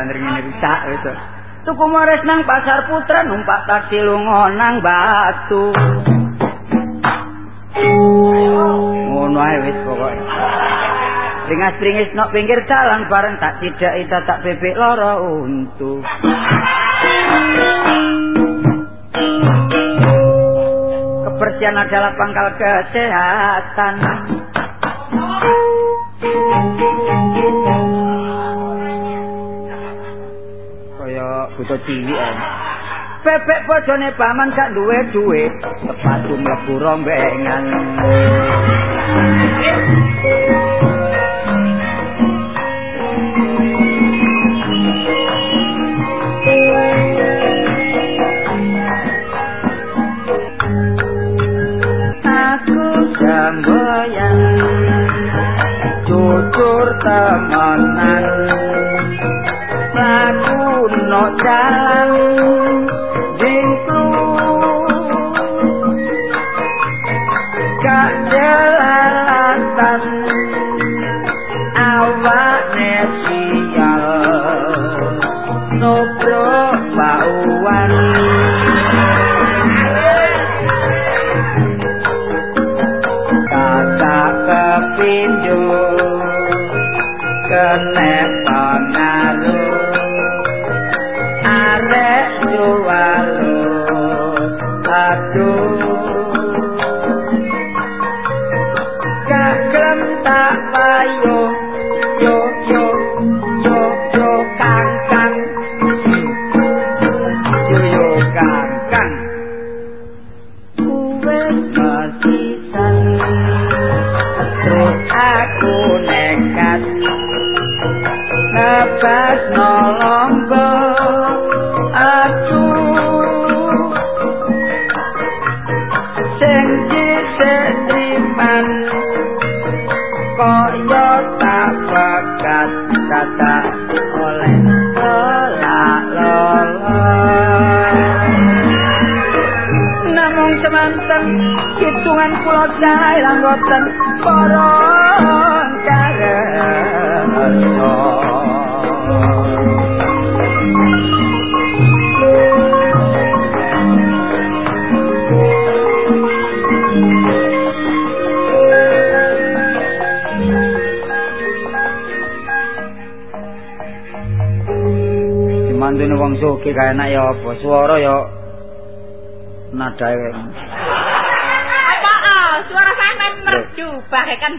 Jangan ngene rusak itu. Tuku mores nang pasar putra numpak taksi lunga nang batu. Ngono ae wis pokoke. Ringas-ringis nok pinggir dalan bareng tak tidak ita tak bebek loro untuk. Kebersihan adalah pangkal kesehatan. Butuh cilik ae. Bebek bojone paman gak duwe duit, sepatu mlebu rombengan.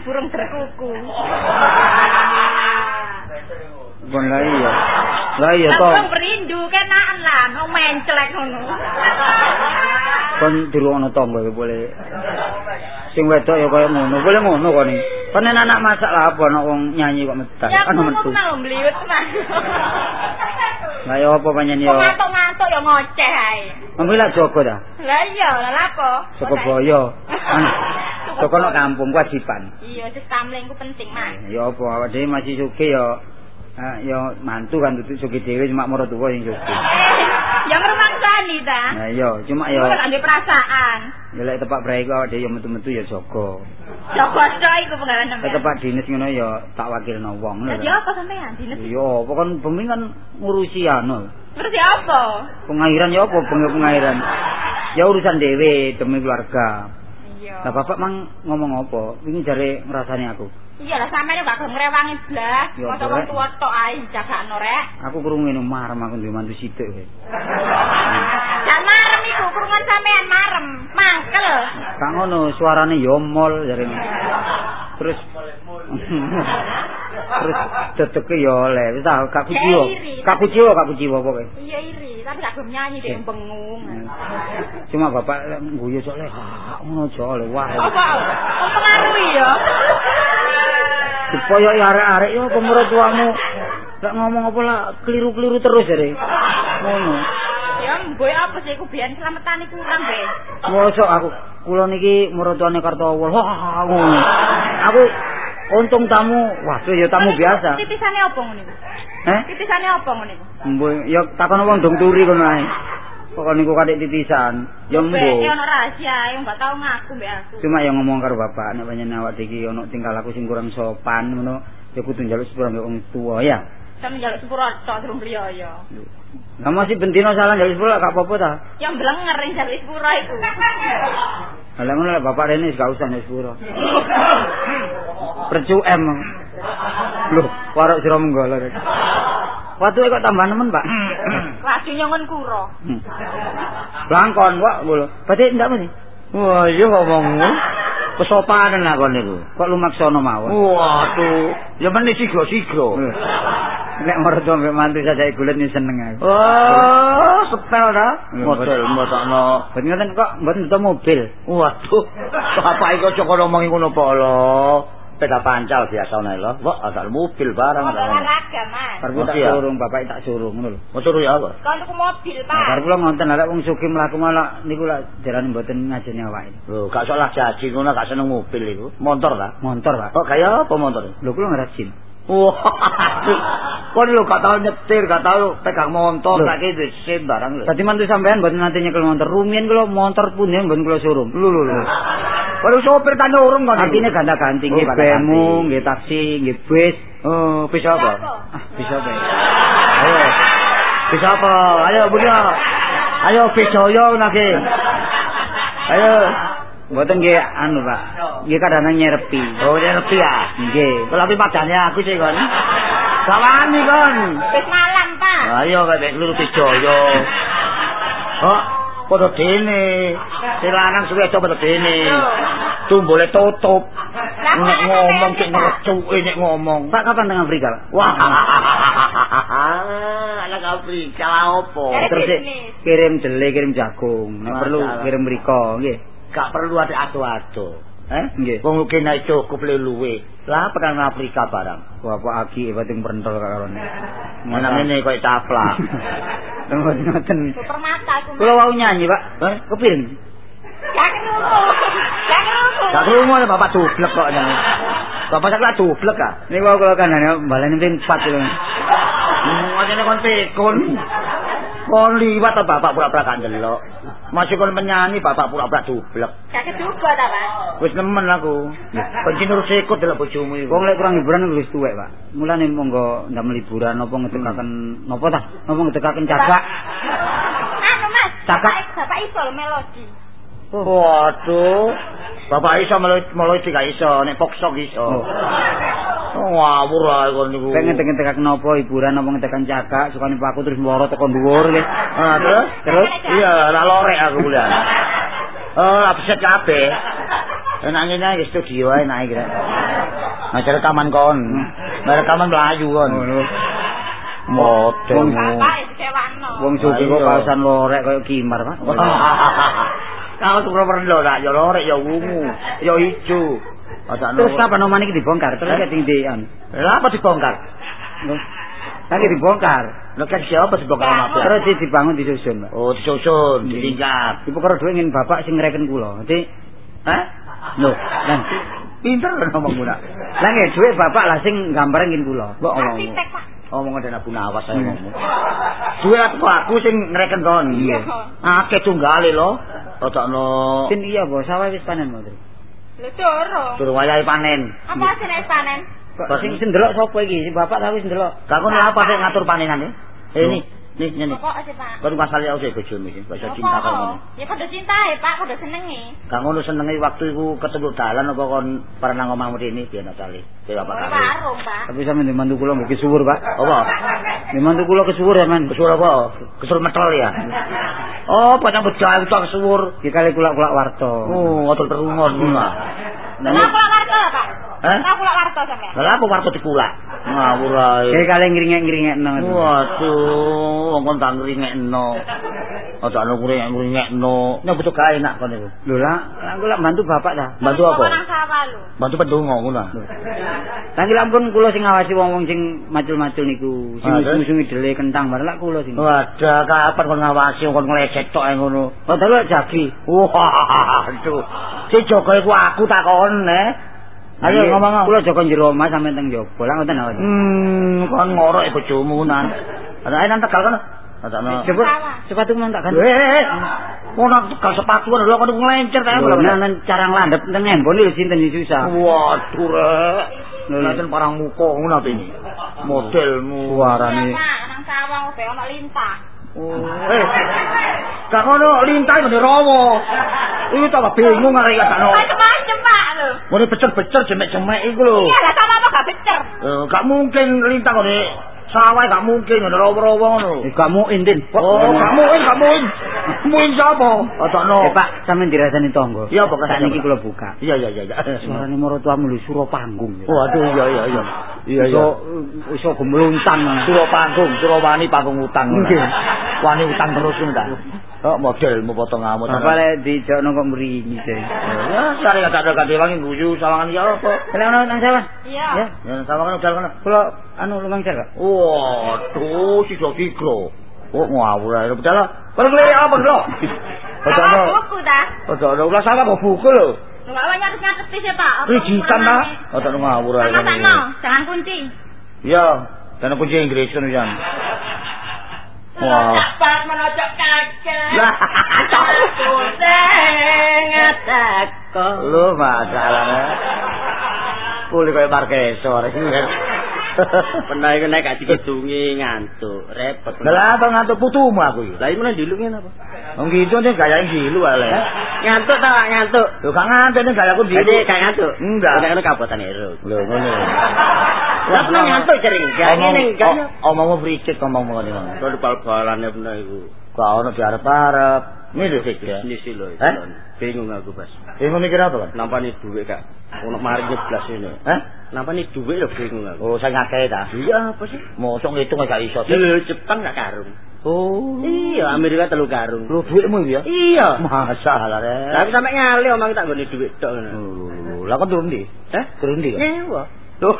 Burung berkuku. Bon lah iya. Lah iya to. Burung perindu kenaan lah, mau mencelek ngono. Kon dirungono tangga ya boleh. Sing wedok ya kaya ngono, boleh ngono kok ning. Kan anak masak lah apa nek wong nyanyi kok metal. Ya Kan ngono metu. mau mbliwet. Lah ya apa panjen ya. Ngantuk-ngantuk ya ngoceh ae. Ambil lah Joko dah. Lah iya, lah apa? Joko boyo. Joko nek kampung kewajiban. Iya, sis kamling ku penting, Mas. Ya apa awak dhewe masih sugih ya ya mantu kan tutuk sugih dhewe cuma mara tuwa sing sugih. Ya ngremangsani ta. Nah iya, cuma ya Ora ndek perasaan. ya lek tepak break awak dhewe ya metu-metu ya jaga. Jogoso iku pengaran Lek sampean. tepak dinis ngono ya tak wakilno wong ngono. Lho. apa sampean? Dinas Iya, apa kan bengi kan ngurusi anu. Ngerti apa? Pengairan ya apa bengi pengairan. Ya urusan dhewe demi keluarga. Iya. Lah bapak mang ngomong apa? Wingi jare ngrasani aku. Iya lah sampean gak gelem ngrewangi blas. Ya, Rek. wong tuwa tok ae jagakno rek. Aku krungu ngene marem aku duwe mantu sithik kowe. Gak marem iku krungan sampean marem, mangkel. Tak ngono suarane ya mol jare. Terus Terus dedeke ya oleh. Wis tak gak kuciwa. Gak kuciwa, gak kuciwa pokoke. Iya iri, tapi gak gelem nyanyi dek bengung. Cuma bapak ngguyu le ha ngono aja oleh wah. Apa? Apa ngaruhi ya? Dipoyoki arek-arek yo pemerut tuamu. Lek ngomong apa lah keliru-keliru terus jare. Ngono. Ya mboy apa sih iku biyen selametane kurang be. Mosok aku kula niki mertuane Kartowol. Wah, ngono. Aku untung tamu, waduh ya tamu biasa. Titisane ngono iku? Eh? Titisane ngono iku? Mboy, ya takon wong dong turi kono ae. Kok niku kadek titisan. Ya Mbek mbo. ono rahasia, enggak tahu ngaku mbek aku. Cuma yang ngomong karo bapak nek panjenengan awak iki ono tingkah laku sing kurang sopan ngono, ya kudu njaluk sepura mbek wong tuwa ya. Sampe njaluk sepuro tok durung priaya. Lah masih bentino salah njaluk sepura gak apa-apa ta. Yang blenger ning njaluk sepuro iku. Lah ngono lah bapak rene gak usah njaluk sepura. Percu M. Loh, warok sira menggala rek. Watu kok tambah nemen, Pak. Laju nyongon kuro. Hmm. Langkon kok ngono. Berarti ndak mesti. Wah, iya ngomong. Kesopanan lah kon niku. Kok lumaksana mawon. Waduh, ya meneh sigro-sigro. Nek mertua mbek mantu saja gulet ni seneng aku. Wah, sepel ta? Model motokno. Ben ngoten kok mboten butuh mobil. Waduh, bapak iku aja kok ngomongi ngono po lho. Peda pancal biasa nek lho. Wah, asal mobil barang. Olahraga, Mas. Karep tak surung, bapak tak surung ngono lho. Motor ya apa? Kon tuku mobil, Pak. karep kula ngonten arek wong sugih mlaku malah niku lak jarane mboten ngajeni awake. Lho, gak salah jaji ngono gak seneng mobil iku. Motor ta? Montor, Pak. Kok kaya apa motor? Lho kula ngerajin. Wah, lho gak tau nyetir, gak tau pegang motor, gak kene sen barang lho. Dadi mantu sampean mboten nate nyekel montor. Rumiyin kula montor pun ya mboten kula surung. Lho lho lho. Waduh sopir kan urung kon. Artine ganda-ganti nggih Oh, bemo, ganda-ganti. nggih taksi, nggih bis. Oh, bisa apa? Ah, bisa apa? Ayo. Bisa apa? Ayo Budia. Ayo Bijoyo nake. Ayo. Mboten nggih anu, Pak. Nggih kadang nyerepi. Oh, lebih ya. Nggih. Kalau tapi padane aku sih kon. Gak wani kon. Wis malam, Pak. Ayo kayak luru Bijoyo. Oh, padha dene. Silanang suwe aja padha dene. Tumbule tutup. Nek kok ngomong cek Pak? ngerecuke nek ngomong. Pak kapan teng Afrika, Pak? Wah. Anak Afrika opo? Terus sik kirim jele, kirim jagung. Nek perlu kirim mriko, nggih. Gak perlu ada ado-ado. Eh? Nggih. Wong kene cukup le luwe. Lah pedang Afrika barang. Wah, Pak Agi pating pentol kak karone. Mana ngene koyo caplak. Ngoten ngoten. Super mata aku. Kula wau nyanyi, Pak. Eh? Kepiring? Gak krungu ya bapak dublek kok nyanyi. Bapak sakla dublek ah. Niku kula kandhane balane ping 4 lho. Hmm, ngene kon pikun. Kon liwat ta bapak pura-pura gak ndelok. Masih kon menyanyi bapak pura-pura dublek. Gak keduga ta, Pak? Wis nemen aku. Benci nurut sikut delok bojomu iku. Wong lek kurang hiburan wis tuwek, Pak. Mulane monggo ndamel liburan napa ngedekaken napa ta? Napa ngedekaken cagak? Anu, Mas. Cakap. Bapak iso melodi. Waduh. Bapak iso melu melu gak iso, nek poksok iso. Oh. Oh, ngawur ae kon niku. Pengen ngedekaken napa hiburan napa ngedekaken cagak, sukane Pak aku terus mloro teko dhuwur nggih. Ah, terus? Terus? Iya, lah lorek aku kuliah. Oh, upset kabeh. Enak ngene iki studio ae enak iki. Ngajar rekaman kon. Nah, rekaman melayu kon. Ngono. Model. Wong sugih kok pasan lorek kaya kimar, Pak. Kau tuh perlu lah, ya lorek, ya ungu, ya hijau. Masa Terus kapan oman iki dibongkar? Terus Eh? kayak tingdian. Lah apa dibongkar? Lagi dibongkar. Lo kan siapa dibongkar sama aku? Terus di- dibangun disusun, Pak. Oh, disusun, ditingkat. Ibu karo duwe ingin bapak sing ngreken kula. Dadi, Hah? lho, lan Pinter kan ngomong muna. Lah nggih dhuwit bapak lah sing gambar ngin kula. Kok ngomong? Pak. Ngomong ada Abu Nawas saya Hmm. ngomong. Duwe aku aku sing ngreken kon. Iya. Akeh tunggale lo. Otokno Sin iya, Bos. Sawah wis panen, Mas. Lho durung. durung wayahe panen. Apa jenis panen? Kok sing sing ndelok sapa iki? Si bapak ta wis ndelok. Kakon apa sing ngatur panenane? Eh ini, nih ini. Apa sih, Pak? Kon masalah aku sih bojomu iki, kok iso cinta karo ngono. Ya padha cintae, Pak, padha senengi. Kang ngono senenge waktu iku ketemu dalan apa kon pernah nang omahmu rene piye kali. Piye apa Ora kali. warung, Pak. Tapi sampe di mantu kula nggih kesuwur, Pak. Apa? Di mantu kula kesuwur ya, Man. Kesuwur apa? Kesuwur metel ya. Oh, banyak bejahe itu kesuwur. Iki kali kula-kula warta. Oh, ngotot terungon ngono. ah. Nah, Lah kula warta, Pak. Hah? Lah kula warta sampean. Lah apa warta dikulak? Ngawur ae. Iki kali ngringek-ngringekno. Waduh, wong kon tak ngringekno. Ojo anu ngringek-ngringekno. Nek butuh gawe nak kon niku. Lho lah, lah kula bantu bapak ta. Bantu apa? Nang sawah lho. Bantu pendonga ngono. ah. Lah iki lampun kula sing ngawasi wong-wong sing macul-macul niku, sing musungi dele kentang bareng lak kula sing. Wadah, kapan kon ngawasi kon nglecet tok ae ngono. Oh, dalu jagi. Waduh. Si Joko iku aku takon, eh. Ayo ngomong. Kula jaga jero omah sampe teng njaba. Lah ngoten awak. Hmm, kon ngorok bojomu nan. Ada ae nang Tegal kan. Adakno. Coba sepatu mau tak ganti. Eh. Ono tegal sepatu lho kok nglencer ta. Nang cara nglandep teng embon iki sinten iki susah. Waduh, rek. Nanten parang muka ngono apa ini? Modelmu Suarane. Nang sawah opo ono lintah. Oh, eh. Gak ngono lintah ngene rawa. Iku tak bingung arek gak ono. Macem-macem Pak lho. Ngene becer-becer jemek-jemek iku lho. Iya lah sama apa gak becer. Eh, gak mungkin lintah ngene sawah gak mungkin ngene rawa-rawa ngono. Eh, kamu indin. Oh, gak mungkin, gak mungkin. Mungkin sapa? Otakno. Eh, Pak, sampean dirasani tangga. Iya, Pak, Sak niki kula buka. Iya, iya, iya. Suarane marotuamu lho suro panggung. Waduh, iya, iya, iya. Iya, iya. Iso iso gemluntan. Suro panggung, suro wani panggung utang. Wani utang terus ngono ta. Oh, modelmu potong ngamuk. Bapak lek dijokno kok mrimi sih. Ya, sare gak ada ganti wangi guyu sawangan ya apa. Lek ono nang sawah. Iya. Ya, Ya sawangan udah kana. kula anu lumangser kok. Waduh, si Sofiko. Oh, ngawur ae. Bareng lere apa lho? Padahal buku ta. padahal ulah sama kok buku lho. Enggak apa nyatet-nyatet sih Pak. Apa ta? ukurannya? Padahal ngawur ae. Sama sama, jangan kunci. Ya, dan kunci Inggris kan Wah. Lah, ngateko. Lu masalahnya. Kuli kaya Markeso arek iki. Pernah iku nek gak dikidungi ngantuk, repot. Lah apa ngantuk putumu aku iki. Lah iki meneh dilungi apa? Wong gitu nek gaya gilu ale. Ngantuk ta gak ngantuk? Lho gak ngantuk nek gaya aku gilu. Jadi gak ngantuk. Enggak. Nek ngono kabotan ero. Lho ngono. Lah pernah ngantuk jering. Gak ngene gak. Omongmu fricik omongmu ngene. Kalau bal-balane bener iku. Kok ono diarep-arep. Lho sik ya. Bisnis lho. Hah? Bingung aku, Bas. Bingung mikir apa, Bang? Nampani dhuwit gak ono mari nyeblas ini. Hah? Nampani dhuwit lho bingung aku. Oh, saya ngakei ta. Iya, apa sih? Mosok ngitung gak iso. Lho Jepang gak karung. Oh. Iya, Amerika telu karung. Lho iki ya? Iya. Masalah Lah rek. aku sampe ngali omong tak nggone dhuwit tok ngono. Oh, Lah kok turun ndi? Hah? Turun ndi? kok? Nyewa. Loh.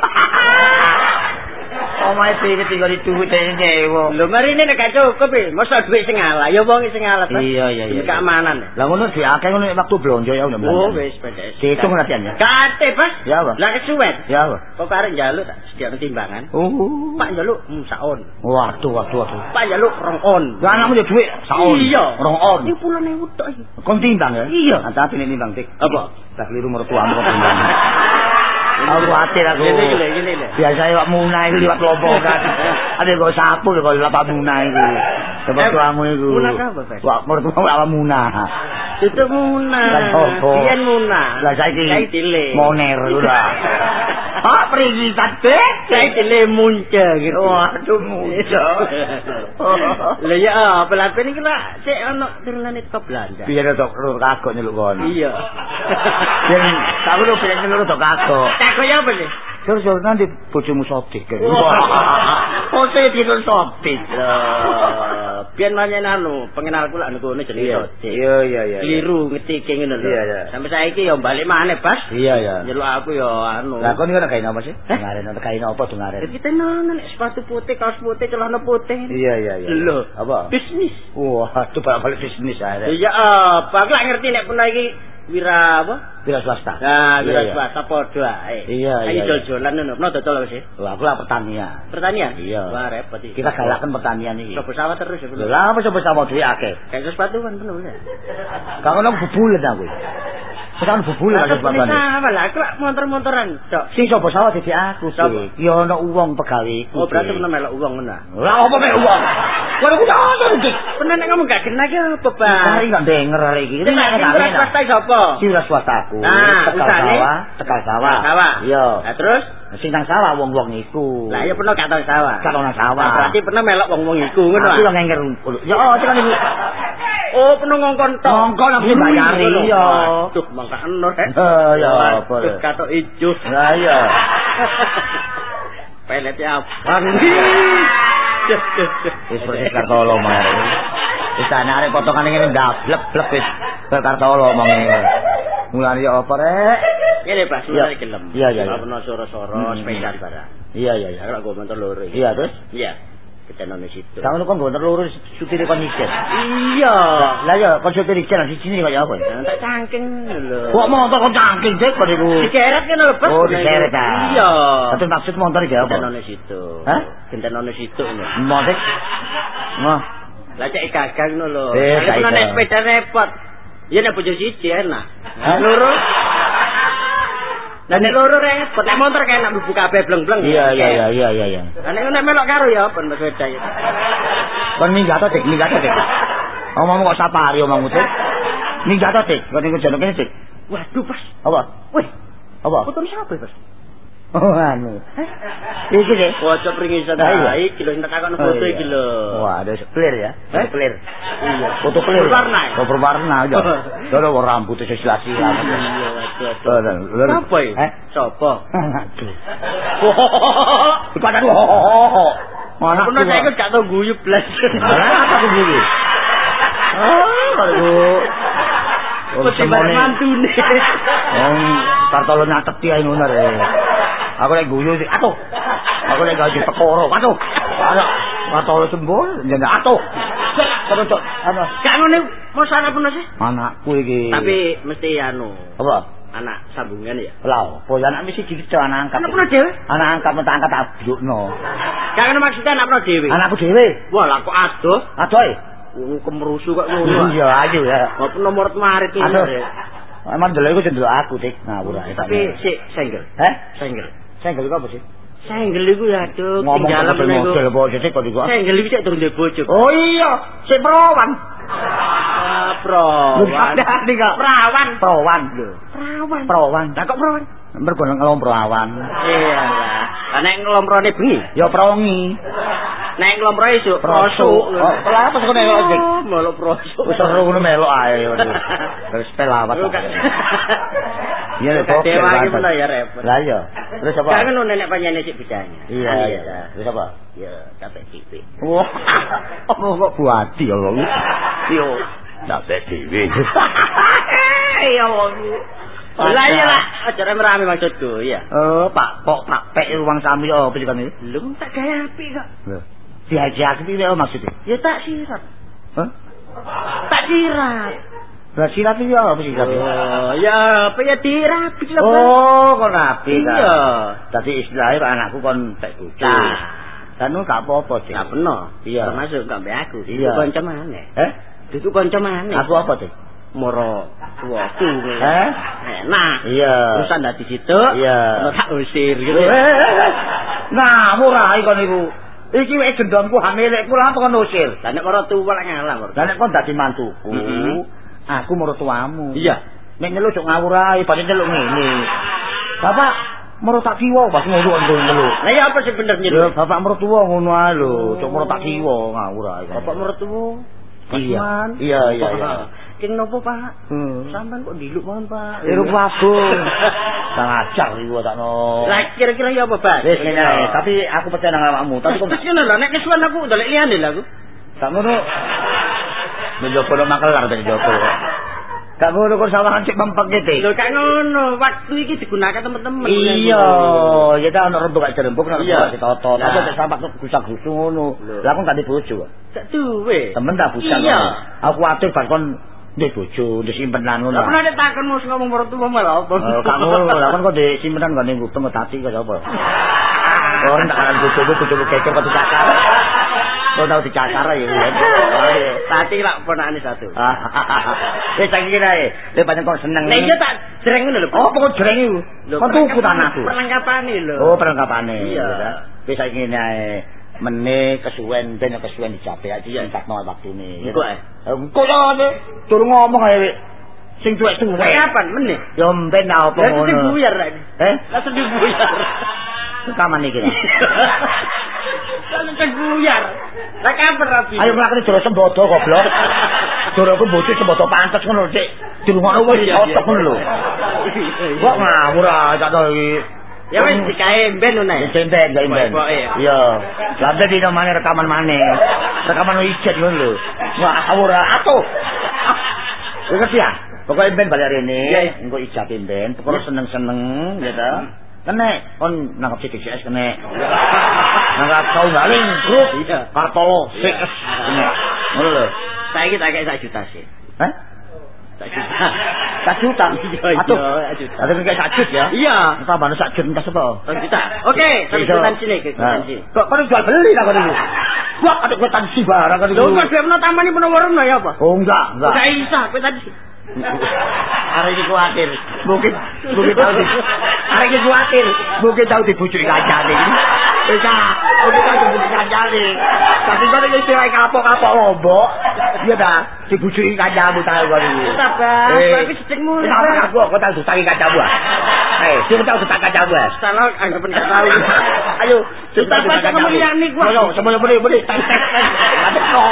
Omae piye tinggal di duit e nyewa. Lho mari ini nek gak cukup e, mosok dhuwit sing ngalah, ya wong sing. Bas. Iya, iya, iya. Keamanan. ya. Lah ngono di akeh ngono nek waktu blonjo ya udah Oh, wis pedes. Dihitung latihan ya. Kate, Bas. Ya, Bang. Lah kesuwen. Ya, apa? Kok karek njaluk tak sediakno timbangan. Oh. Pak njaluk saon. Waduh, waduh, waduh. Pak njaluk rong on. Lah anakmu ya duit saon. Iya. Rong on. Ini puluhan ewu tok iki. Kon timbang ya? Iya. Hati-hati nek timbang, Dik. Apa? Tak keliru mertuamu kok timbang. Aku khawatir aku. Iki lho, gini lho. Biasa wak munah iku liwat lopo kan. Ada kok sapu kok liwat pak munah iku. Sebab Eh, tuamu iku. munah apa, Bas? Wak awak munah. Itu munah. Lah opo? Biyen munah. Lah saiki Saiki dile. moner ora. Ah, perigitan dek. Saiki dile munce gitu. Waduh, munce. Lah ya apa lah ben iki lah sik ono turunane teko Belanda. Biyen tok lur kagok nyeluk kon. Iya. Biyen tak lho biyen nyeluk tok kagok. Takut ya apa nih? Sur-sur nanti bojomu sodik. kan? Oh, saya tidur. Lah, biyen manyen anu, pengenalku lak niku ne jenenge. Iya, iya, iya. Keliru ngetike ngene lho. Iya, iya. Sampai saiki ya balik maneh, Bas. Iya, iya. Nyeluk aku ya anu. Lah kon iki ana gawe apa sih? Hah? Ngaren ana gawe apa tuh ngaren? Kita nang nek sepatu putih, kaos putih, celana putih. Iya, iya, iya. Lho. Apa? Bisnis. Wah, itu balik bisnis aja. Iya apa? Aku lak ngerti nek pernah iki wira apa? Wira swasta. Nah, wira iya. swasta padha ae. Iya, Ayo iya, iya. jol-jolan ngono. Pernah dodol sih? Wah, aku lah pertanian. Pertanian? Iya. Wah, repot iki. Kita galakkan pertanian ini. Coba pesawat terus ya. Lho, lah apa coba sama duit akeh? Kayak sepatu kan penuh ya. Kang ono bubulen aku. Sekarang bubulen Lah ada kok sebabane. sama lah, aku lak motor-motoran. Cok. Sing coba sawah dadi aku Sapa? sih. Ya ono uang pegawe Oh, berarti pernah melok uang ngono. Lah apa mek uang? Kowe ku ngono dik. Pernah nek ngomong gak kena ki apa, Bang? Hari gak denger hari iki. Nek wira swasta iki sapa? Si wira swasta aku. Nah, tekal sawah, tekal sawah. Sawah. Iya. Nah, terus? Sing nang sawah wong-wong iku. Lah ya pernah tau sawah. Nang sawah. Berarti pernah melok wong-wong iku ngono. Aku ah? yang ngenger. Ya oh, tekan iku. Oh, penuh ngongkon tok. Ngongkon tapi bayari, Ngono. iya. Aduh, mangka eno rek. Eh, ya apa. Terus katok ijo. Lah iya. Pelete abang. Wis persis kartolo mare. Wis ana arek potongane ngene ndablek-blek wis kartolo omonge. Mulane ya apa rek? Ini pas mulai gelem. Iya, iya. Apa no soro-soro Hmm. sepeda barang. Iya iya lak go motor loro. iki. Iya terus? Iya. Ketenone situ. Kamu kan gue terlalu supir kon ijen. Iya. Lah ya kon supir ijen di sini apa ya? Tak cangking lho. Kok motor kon cangking dek kok niku. Digeret kan lho, Bos. Oh, diseret ah. Iya. Tapi maksud motor iki apa? Ketenone situ. Hah? Ketenone situ ini. Motor. Wah. Lah cek gagang ngono lho. Eh, Nek nek iso. sepeda repot. Ya nek bojo siji enak. Loro. Lah nek loro repot, nek motor kayak nak mlebu kabeh bleng-bleng. Iya iya iya iya iya iya. Lah nek nek melok karo ya ben sepeda ya. Kon minggat to dik, minggat to dik. Omongmu kok sapari omongmu dik. Minggat to dik, kok ning jono kene dik. Waduh, Pas. Apa? Wih, Apa? foto siapa, Pas? Oh anu. Iki deh. Foto pringisan iya. ta. Iki lho takon Oh, foto iya. iki lho. Wah, ada clear ya. Eh? Clear. Iya. Foto clear. Berwarna ya? Oh, berwarna aja. Lho rambut sesilasi Iya, amat. waduh. waduh. Lho. Apa ya? Eh? Sopo? Aduh. Kepada lu. Mana Pernah saya gak tau guyub blas. Apa aku gini? Oh, Oh, Kok tiba semuanya. mantu nih. Wong kartolo nyatet dia ngono. Aku lek guyu sih, atuh. Aku lek gaji tekoro, atuh. Ada kartolo sembuh, jeneng atuh. Terus cok, apa? Gak ngono mau salah pun sih. Anakku iki. Tapi mesti anu, apa? anak sambungan ya. Lah, apa ya anak mesti gitu anak angkat. Anak pun dhewe. Anak angkat mentak angkat abjukno. Gak ngono maksudnya anak pun dhewe. Anakku dhewe. Wah, lah kok adoh. Aduh. eh. Uh, kemerusu kok ngono. Iya, ayo ya. Apa nomor marit iki. Aduh. Emang dulu iku jendelok aku, Dik. Ngawur ae. Tapi sik single. eh, Single. Senggel iku apa sih? Single iku ya aduh, Ngomong tinggalan model niku. model apa sih kok iku? Single iku sik durung duwe bojo. Oh iya, sik perawan. Ah, perawan. Ada nih kak. Perawan. Perawan. Perawan. Perawan. Lah kok perawan? Mergo ngelom perawan. Iya lah. Lah nek nglomprone bengi. Ya perongi. Nek nglomprone esuk Prosuk. Oh, kenapa sih kok nek ojek? Malah prosuk. Wis seru ngono melok ae. Terus pelawat. Iya, nek Kok dewa iki pun ya repot. Lah iya. Terus apa? Jangan lu nenek panjane sik bidanya. Iya. Terus apa? Ya, capek tipe. Wah, oh, kok buati ya Allah. Yo, sampai dewi. Ya. Lah iya lah, aja rame-rame maksudku, iya. Oh, Pak, kok Pak Pek ruang sami oh, apa sih kan ini? Lu tak gaya api kok. Diajak itu apa maksudnya? Ya tak sirat. Hah? Tak sirat. Lah silat itu apa sih silat? Oh, ya apa ya dirapi lah. Oh, kon nabi kan. Iya. Tadi istilahnya Pak anakku kon tek. Kan lu gak apa-apa sih. Gak peno. Iya. Termasuk gak mbek aku. Iya. Itu kanca mana? Eh? Itu kanca mana? Aku apa sih? moro tuaku. Eh? Enak. Iya. Terus anda situ. Iya. Ono tak usir gitu. Eh, eh, eh. Nah, murah ikon iku. Iki wek gendongku hamilekku lah kok usir. Lah nek moro tuwa lek ngalah. Lah nek kon dadi mantuku, aku mertuamu. Iya. Nek nyeluk cok ngawur ae, pancen nyeluk ngene. Bapak merut tak kiwa pas ngono nyeluk. Lah ya apa sih bener nyeluk? bapak mertua ngono ae lho, cok merut tak kiwa ngawur ae. Bapak mertua. Iya. Iya, iya, iya. King nopo, Pak? Hmm. Sampean kok diluk mawon, Pak? Iru bagus. Sang ajar iku takno. Lah kira-kira ya apa, Pak? Wis ngene ae, tapi aku percaya nang awakmu, tapi kok Terus ngono lho, nek kesuwen aku ndolek liyane lho aku. gak ngono. Menjopo nang makelar ben jopo. Gak ngono kok sawahan cek mempek gitu. Lho gak ngono, waktu iki digunakan teman-teman. Iya, ya ta ono rembug gak jerembug ono Iya. rembug ditoto. Nah. Tapi nek sampak gusak-gusu ngono. Lah aku gak di bojo. Gak duwe. Temen tak busan. Iya. Aku atur bar kon di bojo, di simpenan ngono. Lah pernah nek takon mus ngomong mertua malah apa? Eh, Kak ngono, lah kon kok di simpenan gak ning gupeng kok tati kok apa. Orang tak akan bojoku bojoku kecer kok dicakar. Kau tahu dicakar ya. Oh, iya. Tati lak ponakane satu. Eh tak kira eh, le pancen kok seneng. Lah iya tak jreng ngono lho. Oh, pokok jreng iku. Kon tuku tanahku. Perlengkapane lho. Oh, perlengkapane. Iya. Wis saiki ngene ae. Mene kesuwen ben kesuwen dicape aja entakno waktune. Engko ae. Engko ya. Tur ngomong ae. Sing tuwek-tuwek. Kapan meneh? Ya mben apa Lah sedih ngono. buyar rek. Eh? Lah sedih buyar. Kaman iki. lah. Lah sedih buyar. Lah kapan rapi? Ayo mlakune jero sembodo goblok. Jero ku bocah sembodo pantes ngono, Dik. Dirungokno wis otok ngono lho. Kok ngawur ae tak to iki. Ya wis dikae ben ngono Ya ae. cendek gak. Pokoke ya. Iya. Lah dadi nomane rekaman maneh. Rekaman ijet ngono lho. Wah, ora atuh. Ngerti ya? Pokoke imben balik rene, engko ijab imben, pokoke seneng-seneng ya ta. Kene kon nangkep CDCS kene. Nangkep kau galing grup. Kartolo sik kene. Ngono lho. Saiki tak kayak 1 juta sih. Hah? 1 juta. Sak juta. Atuh. sak juta. Ada kayak sak jut ya. Iya. Tambah sak jut entah sapa. 1 juta. Oke, 1 Iso. juta sini ke Nah, sini. Kok kok jual beli ta kok niku? Wah, ada kwetansi barang kan Lho kok dhewe taman iki warna ya apa? Oh, enggak, enggak. Gak isa kwetansi. Arek iki kuatir. Mungkin mungkin tau di. Arek iki kuatir. Mungkin tau dibujuki kancane. Wis ah, mungkin tau dibujuki kancane. Tapi kok iki istilah kapok-kapok lombok. Iya ta, dibujuki kancamu tau kok iki. Sabar, Eh, tapi sedekmu. Kenapa aku kok tau ditangi kancamu? ah? Eh, sing tau ditangi kancamu. ah? Salah anggapan gak tahu. Ayo, Kita baca ngomong yang nih, gua. Ayo, semuanya boleh, boleh. Tes, tes, tes. Ada kok.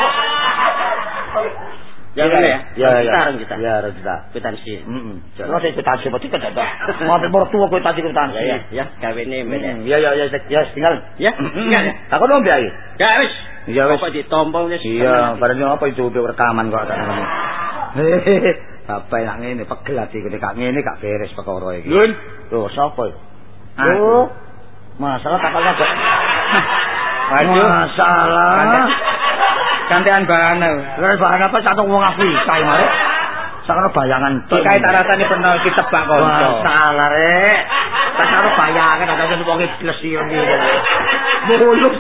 Ya ya. Ya, ya. Sekarang kita. Ya, kita. Kwetansi. Heeh. Ora sik kwitansi pasti kan ada. Mau mertua kwitansi kwitansi. Ya ya, ya kawene men. Hmm, Ya ya ya ya tinggal. Ya. Tinggal. Aku dong biayi. Ya wis. Ya wis. Apa ditompong wis. Iya, barang apa itu udah rekaman kok tak ngene. Hehehe. Apa yang ngene pegel ati ketika ngene gak beres perkara iki. Yun. Loh, sapa iki? Aku. Oh. Masalah tak kagak. Waduh. Masalah. Gantian bahan. Lah bahan apa satu wong Afrika iki mare. Sakno bayangan Iki kae tak rasane peno iki tebak Wah, kanca. salah rek. Tak karo bayangan ada sing wong plesir ngene. Mulus.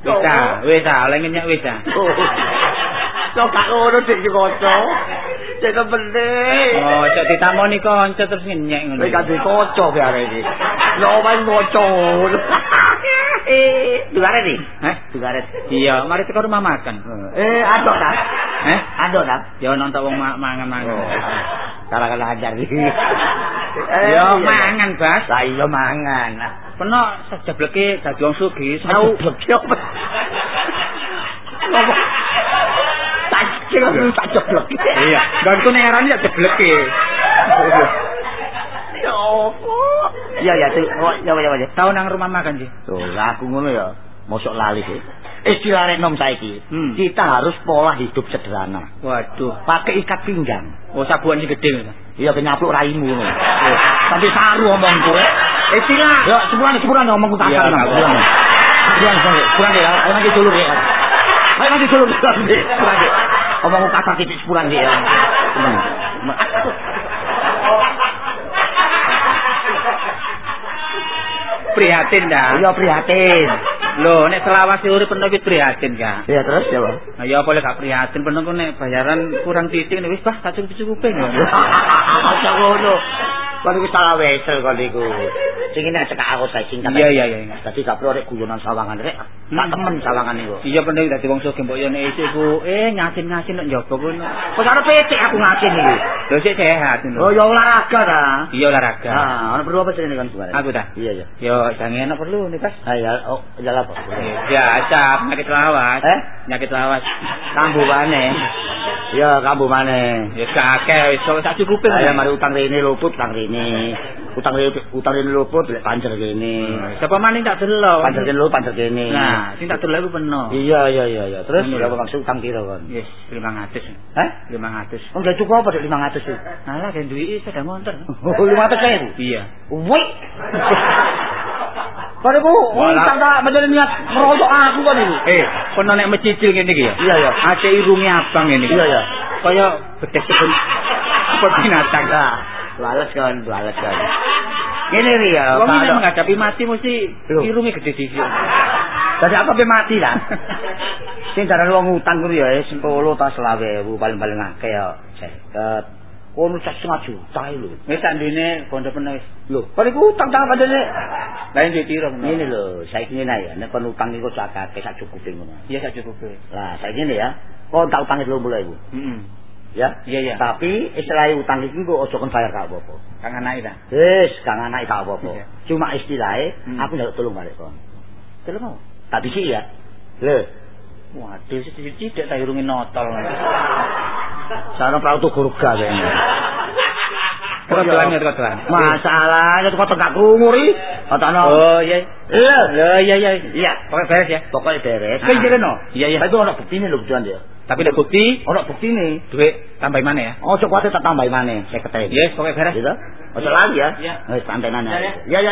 Wis ah, wis ah, oleh ngenyak wis ah. Kok gak ngono dik kanca. Cek penting. Oh, cek ditamoni kanca terus ngenyek ngono. Wis kadhe kanca ki arek iki. Lho main kanca. Eh, dugaret iki. Heh? Dugaret. Iya, mari teko rumah makan. Eh, adok ta? Heh? Adok ta? Ya nonton wong ma- mangan-mangan. Kala-kala ajar iki. Ya mangan, Bas. Lah iya mangan. Peno sejebleke dadi wong sugih, tau. blek. Ngomong. Tak jeblek, tak jeblek. Iya, arane tak jebleke. Ya? Ya ya, tuh. Oh, ya ya ya. Tau nang rumah makan sih. Tuh, lah aku ngono ya. Mosok lali sih. Istilah nom saiki. Hmm. Kita harus pola hidup sederhana. Waduh. Pakai ikat pinggang. Oh, sabuan gedhe ngono. Iya kenyapluk raimu ngono. Sampai saru omongku. Istilah. Ya, sebulan sebulan ngomongku tak Iya, Sebulan. Sebulan sebulan. Sebulan ya. Ayo nanti dulu ya. Ayo nanti dulu sebulan. Ya. Omongku kata titik ya. Sebulan. Prihatin dah. Iya prihatin. Lho, nek selawase urip iki prihatin ka. Iya terus ya, Bang. Nah, ya boleh gak prihatin peno ku nek bayaran kurang titik nek wis bah tak cukup-cukupe ngono. Aja ngono. Kan iku salah wesel kon iku. Sing ini cekak aku saya singkat. Iya iya iya. Dadi gak perlu rek guyonan sawangan rek. Tak Hmm. temen sawangan iku. Iya peno dadi wong sugih mbok yo nek isuk ku eh nyasin-nyasin nek njaba kono. Kok ora petik aku ngasin iki. Lho sik sehat. Oh ya olahraga ta. Iya olahraga. Ah, ana perlu apa sih kan sebenarnya? Aku dah. Iya iya. Yo jange enak perlu nih pas. Ah ya, oh, ya apa? Biasa penyakit lawas. Eh? Penyakit lawas. Kambu maneh. Ya, kambu maneh. Ya wis sok tak cukupe. Saya mari utang rene luput, utang rene. Utang rene utang rene luput lek pancer kene. Siapa maning tak delok. Pancer kene luput, pancer kene. Nah, sing tak delok iku peno. Iya iya iya iya. Terus ya lho. maksud utang piro kon? Yes, 500. Hah? 500. Oh, enggak cukup apa Dek 500 itu? Alah kan duwi sepeda motor. Oh, 500 saya itu. Iya. Woi. Kan iku Walah. utang tak menjadi niat meroyok aku kan itu. Eh, kono nek mecicil ngene iki ya. Iya iya. Ate irunge abang ngene iki. Iya iya. Kaya bedes sebut sebut binatang. Nah, bales kan, bales kan. Ini ya, Wong nek kalau menghadapi mati mesti irunge gede dhisik. Dadi apa pe mati lah. Sing darane wong utang kuwi ya 10 ta 20.000 paling-paling akeh ya. Seket. Kono cak setengah juta lho. Wis tak ndine bondo penuh wis. Lho, kan iku utang tak padane. Lah duit piro ngono? Ini lho, saiki ngene ya, nek kon utang iku cak akeh sak cukupe ngono. Iya sak cukupe. Lah, saiki ngene ya. Kon tak utangi 30.000. Heeh. Ya. Iya iya. Tapi istilah utang iki kok aja kon bayar gak apa-apa. Kang anake ta. Wis, kang anak gak apa-apa. Iya. Cuma istilahnya Hmm. aku njaluk tolong balik kon. Telu mau. Tak bisi ya. Lho, Waduh, sithik-sithik tak irunge notol. sana prautu gurga Kodolan ya kodolan. Masalahnya tuh kok gak krungu ri. Katano. Oh iya. Iya. Lho iya iya. Iya. Pokoke beres ya. Pokoknya beres. Ah. Kan jereno. Iya, iya. Tapi ono buktine lho bujuan ya. Tapi nek bukti Ono buktine. duit tambah mana ya? Ojo kuwate tak tambahi maneh 50.000. Yes, pokoknya beres. Gitu. Ojo lagi ya. Iya. Wis santenan Ya, ya. ya.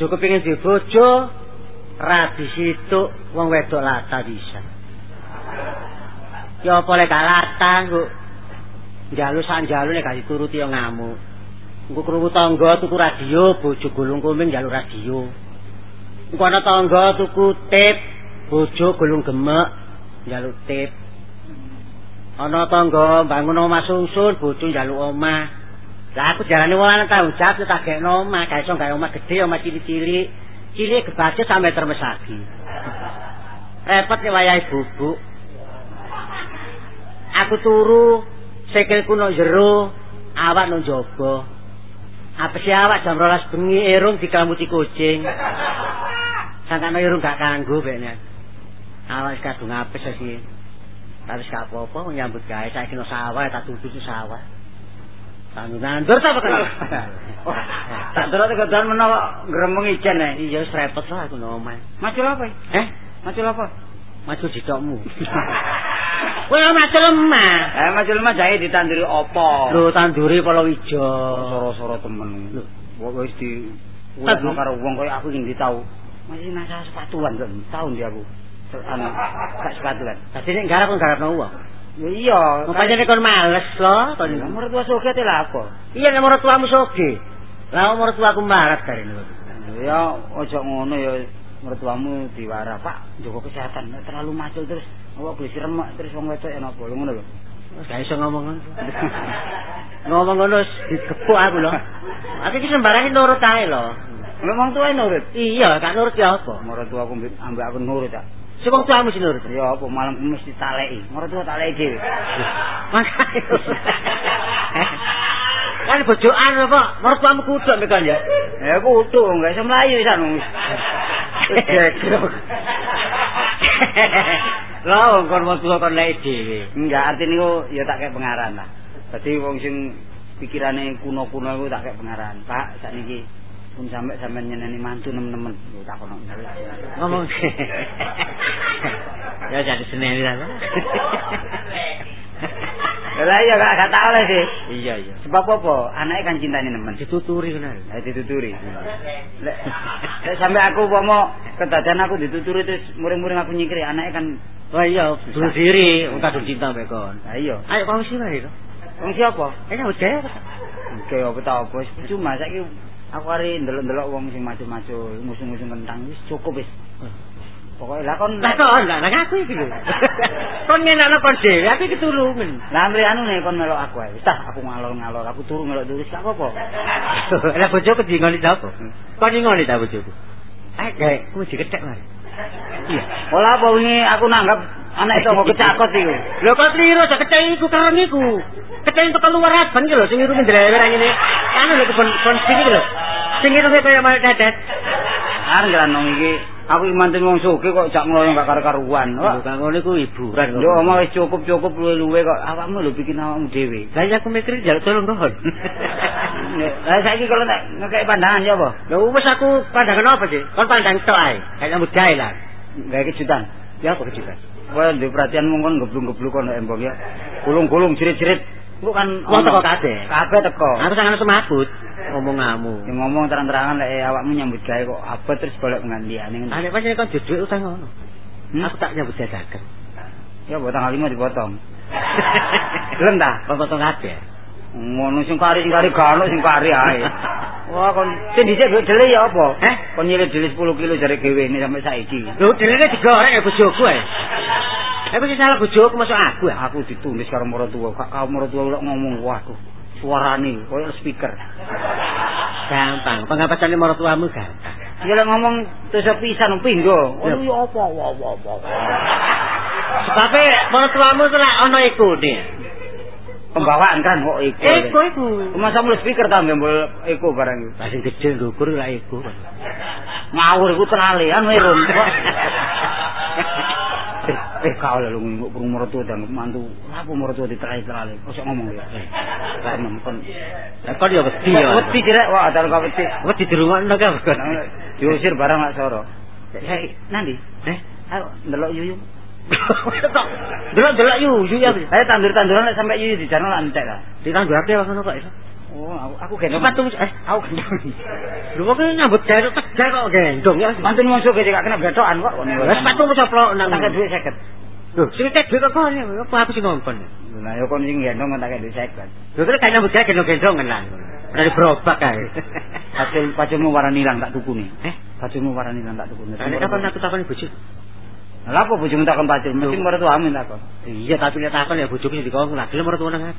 Bojo kepengin di bojo ra disituk wong wedok lata bisa. Ya apa lek lata kok njalu sak njalu nek gak dituruti ya ngamuk. Engko krungu tangga tuku radio, bojo gulung kumbing njalu radio. Engko ana tangga tuku tip, bojo gulung gemek njalu tip. Ana tangga bangun omah sungsun, bojo njalu omah. Lah aku jarane lanang tanggung jawab tak gekno omah, gak iso gawe omah gedhe, omah cilik-cilik. Cilik kebaca sampe termesagi. Repot nek wayahe bubuk. Aku turu sikilku nang jero, awak nang jaba. Apa sih awak jam 12 bengi irung dikamuti kucing. Sangkane irung gak kanggo bekne. Awak kadung apes sih. Tapi gak apa-apa nyambut gawe saiki nang sawah tak tutu sawah. Tanggung nandur ta bakal. Tak terus kedan menawa gremeng ijen ae. Iya wis repot lah aku nang omah. Macul apa? Eh, Macul apa? maju didokmu. Kowe maju lemah. Eh macul lemah jahe ditanduri apa? Lho tanduri palawija. soro-soro temen. Lho. Kok wis di. Wong karo wong koyo aku iki tau. Masih nasa sepatuan kok tahun dia aku. Anu, gak sepatuan. Dadi nek garap kok garapno wong. Ya iya. Makanya nek kon males loh, kon. Nomor tua soge te lah apa? Iya nek mertuamu soge. Lah mertuaku marat kare niku. Ya ojo ngono ya mertuamu diwara, Pak. Jaga kesehatan. Nek terlalu macul terus awak glesi remek terus wong wedok enak apa ngono lho. Gak iso ngomong ngono. ngomong ngono wis digepuk aku lho. Aku iki sembarang nurut ae lho. Memang tuwa nurut. Iya, gak nurut ya apa? Mertuaku ambek aku nurut tak. Sing wong tuamu sing nurut. Ya apa malam mesti taleki. Mertua taleki dhewe. Makane. Kan bojokan apa? Mertuamu kuduk mekan ya. Ya kudu enggak iso mlayu isan. Wis. Lah kon mertua kon lek dhewe. Enggak arti niku ya tak kek pengaran lah. Dadi wong sing pikirane kuno-kuno iku tak kek pengaran. Pak, sakniki pun sampe sampean nyeneni mantu nemen-nemen. Yo tak kono. Ngomong. ya jadi seneni lah. Lah iya gak tak oleh sih. Iya iya. Sebab apa? Anake kan cintane nemen. Dituturi kenal. Lah dituturi. Lek sampe aku umpama kedadan aku dituturi terus muring-muring aku nyingkiri anake kan Wah iya, bunuh diri, wong kadung cinta mbek kon. Lah iya. Ayo kamu sih wae to. Wong siapa? Eh nyambut gawe apa? Oke, apa ta apa wis cuma saiki aku ari ndelok-ndelok wong sing maju-maju musuh-musuh kentang wis cukup wis. Pokoke lah kon Lah kon, lah lah aku iki lho. Kon ngenakno kon dhewe, aku iki tulungen. Lah amri anu nih kon melok aku ae. Wis tah aku ngalor-ngalor, aku turu melok turis gak apa-apa. Lah bojoku dingoni ta apa? Kon ngoni ta bojoku? Eh, ku diketek mari. Iya. Ola apa wingi aku nanggap anak itu mau kecakot iku. Lho kok kliru aja kecek iku karo niku. Kecek entuk keluar aban iki lho sing iru ndrewer ngene. Anu lho kon kon sing iki lho. Sing iru kaya mal dadet. Arep kan nang iki aku manten wong sugih kok jak ngloyo gak karo-karuan. Lho kang ngono iku hiburan kok. Yo omah wis cukup-cukup luwe-luwe kok awakmu lho bikin awakmu dhewe. Lah ya aku mikir jaluk tolong kon. Lah saiki kalau nek ngekek pandangan ya apa? Lho wis aku pandangan apa sih? Kon pandang tok ae. Kayak nyambut gawe lah. Gawe kejutan. Ya apa kejutan? Kowe ndek perhatian mung kon geblung-geblung kon embong ya. Gulung-gulung jerit-jerit. Ku kan Wong teko kabeh. Kabeh teko. Aku sangat semaput omonganmu. Yang ngomong terang-terangan lek awakmu nyambut gawe kok abot terus golek penggantiane ngono. Ane pancen kon jujur utang ngono. Hmm? Aku tak nyambut dadakan. Ya buat tanggal 5 dipotong. Gelem ta? Potong kabeh. Ngono sing kari sing kari gak ono sing kari ae. Wah kon sing dhisik duit dele ya apa? Eh? Kon nyilih dele 10 kilo jare gawe ini sampai saiki. Lho dhewe digoreng ya bojoku ae. Aku sing salah bojoku masuk aku ya. Aku ditulis karo maratuwa, kak karo maratuwa lek ngomong waduh. Suarane koyo speaker. Gampang, pengapasane maratuamu gampang. Dia lek ngomong terus pisan pinggo. Oh apa wah wah wah. Sebabe maratuamu ku lak ana ekone. Pembawaan kan kok iku. Eko iku. Masa mulai speaker ta mbel eko barang iku. Lah sing gede ndukur lak eko. Ngawur iku teralian wirun. Eh, eh kau lalu ngomong burung mertua dan mantu. Apa mertua diterai terali? Kau ngomong ya. Lah nem kon. Lah kon ya wedi ya. Wedi direk wah ada kau wedi. Wedi dirungokno ka. Diusir barang lak soro. Saya nanti. Eh, Ayo ndelok yuyu. delok-delok yu, yu ya. Ayo tandur-tanduran lek sampai yuyu di jalan lah entek lah. Ditandurake wae ngono kok iso. Oh, aku gendong. Sepatu eh aku gendong. Lho kok nyambut gawe kok tegar kok gendong ya. Mantun masuk ke gak kena getokan kok. Sepatu kok coplok nang tak duit 50. Lho, sing tek duit kok apa aku sing ngongkon. Lah ya kon sing gendong tak duit 50. Lho kok gak nyambut gawe gendong-gendongan lah. Dari berobak kae. Hasil pacumu warna ilang tak tuku nih. Eh, pacumu warna ilang tak tuku. Nek kapan aku takon bojo? Lah apa bojomu takon pacul? Mesti mertua amin takon. Iya, tapi nek takon ya bojoku sing dikon lah. Gelem mertua nang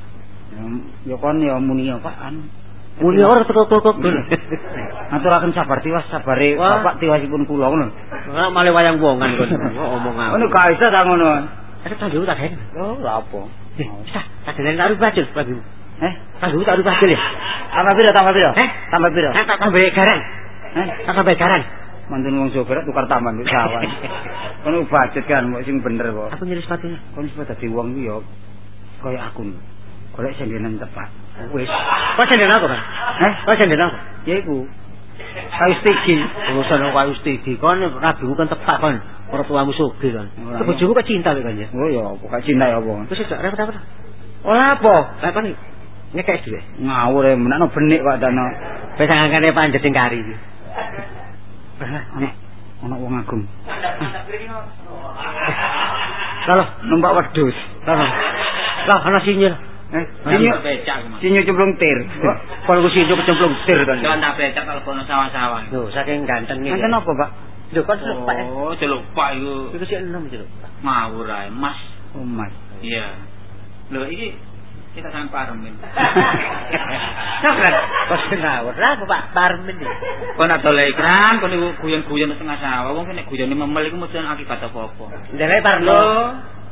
Ya kon ya muni ya Pak an. Muni ora teko kok. Aturaken sabar tiwas sabare bapak tiwasipun kula ngono. Ora male wayang wongan kon. Omong apa. Ngono gak iso ta ngono. Ada tanggung tak hen. Oh, lha apa? Bisa, tak denen karo bajul bagimu. Eh, tanggung tak bajul ya. Tambah piro tambah piro? Eh, tambah piro? Eh, tak tambah garan. Eh, tak tambah garan. Mantun wong Jawa tukar taman di sawah. Kono budget kan sing bener kok. Aku nyari sepatunya. Kono sepatu dadi wong ku ya kaya aku. Golek sendenan tepat. Wis. Kok sendenan apa, Kan? Eh, kok sendenan apa? Ya iku. Kayu stigi. Urusan kayu stigi. Kon rabimu kan tepat kon. Ora tuamu sugih kan. Bojomu kok cinta kan ya? Oh ya, pokok cinta ya apa. Wis cok repot apa? Ora apa? Lah kon ngekek dhuwit. Ngawur menakno benik kok dana. Wis angkane panjet sing kari iki. Ana ana wong agung. Lah numpak wedhus. Lah lah ana sinyal. Eh, sinyo Sinyo cemplung tir. Kalau ku sinyo kecemplung tir kan. Yo tak becak kalau kono sawah-sawah. Lho, saking ganteng iki. Ganteng apa, Pak? Lho, kon celupak. Oh, celupak iku. Iku sik enom celupak. Ngawur ae, Mas. Oh, Mas. Iya. Lho, iki kita sampe parmen. Kan kok ngawur lah Pak parmen iki. Kon nak dole ikram, kon iku guyon-guyon tengah sawah. Wong nek guyone memel iku mesti akibat apa-apa. Ndere parno.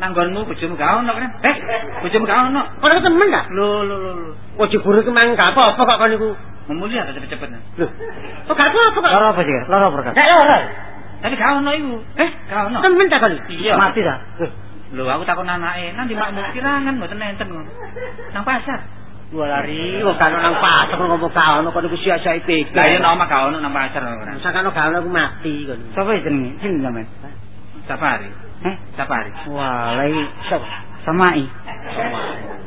nanggonmu bojomu gak ono kan? Eh, bojomu gak ono. Ora temen ta? Lho lho lho. Kok jebure ki mang gak apa-apa kok kon niku. Memulih ta cepet-cepet. Lho. Kok gak apa-apa kok. Lara apa sih? Lara apa kan? Gak lara. Tapi gak ono iku. Eh, gak ono. Temen ta kon? Iya. Mati ta? Lho, aku takon anake, nanti makmu kirangan mboten enten ngono. Nang pasar. Dua lari, kok kan nang pasar ngomong gak ono kon iku sia-sia iki. Lah iya nama gak ono nang pasar ora. Sakano gak ono aku mati kon. Sapa jenenge? Sing sampean? Safari. Eh, Safari. Wah, lagi sapa? Samai.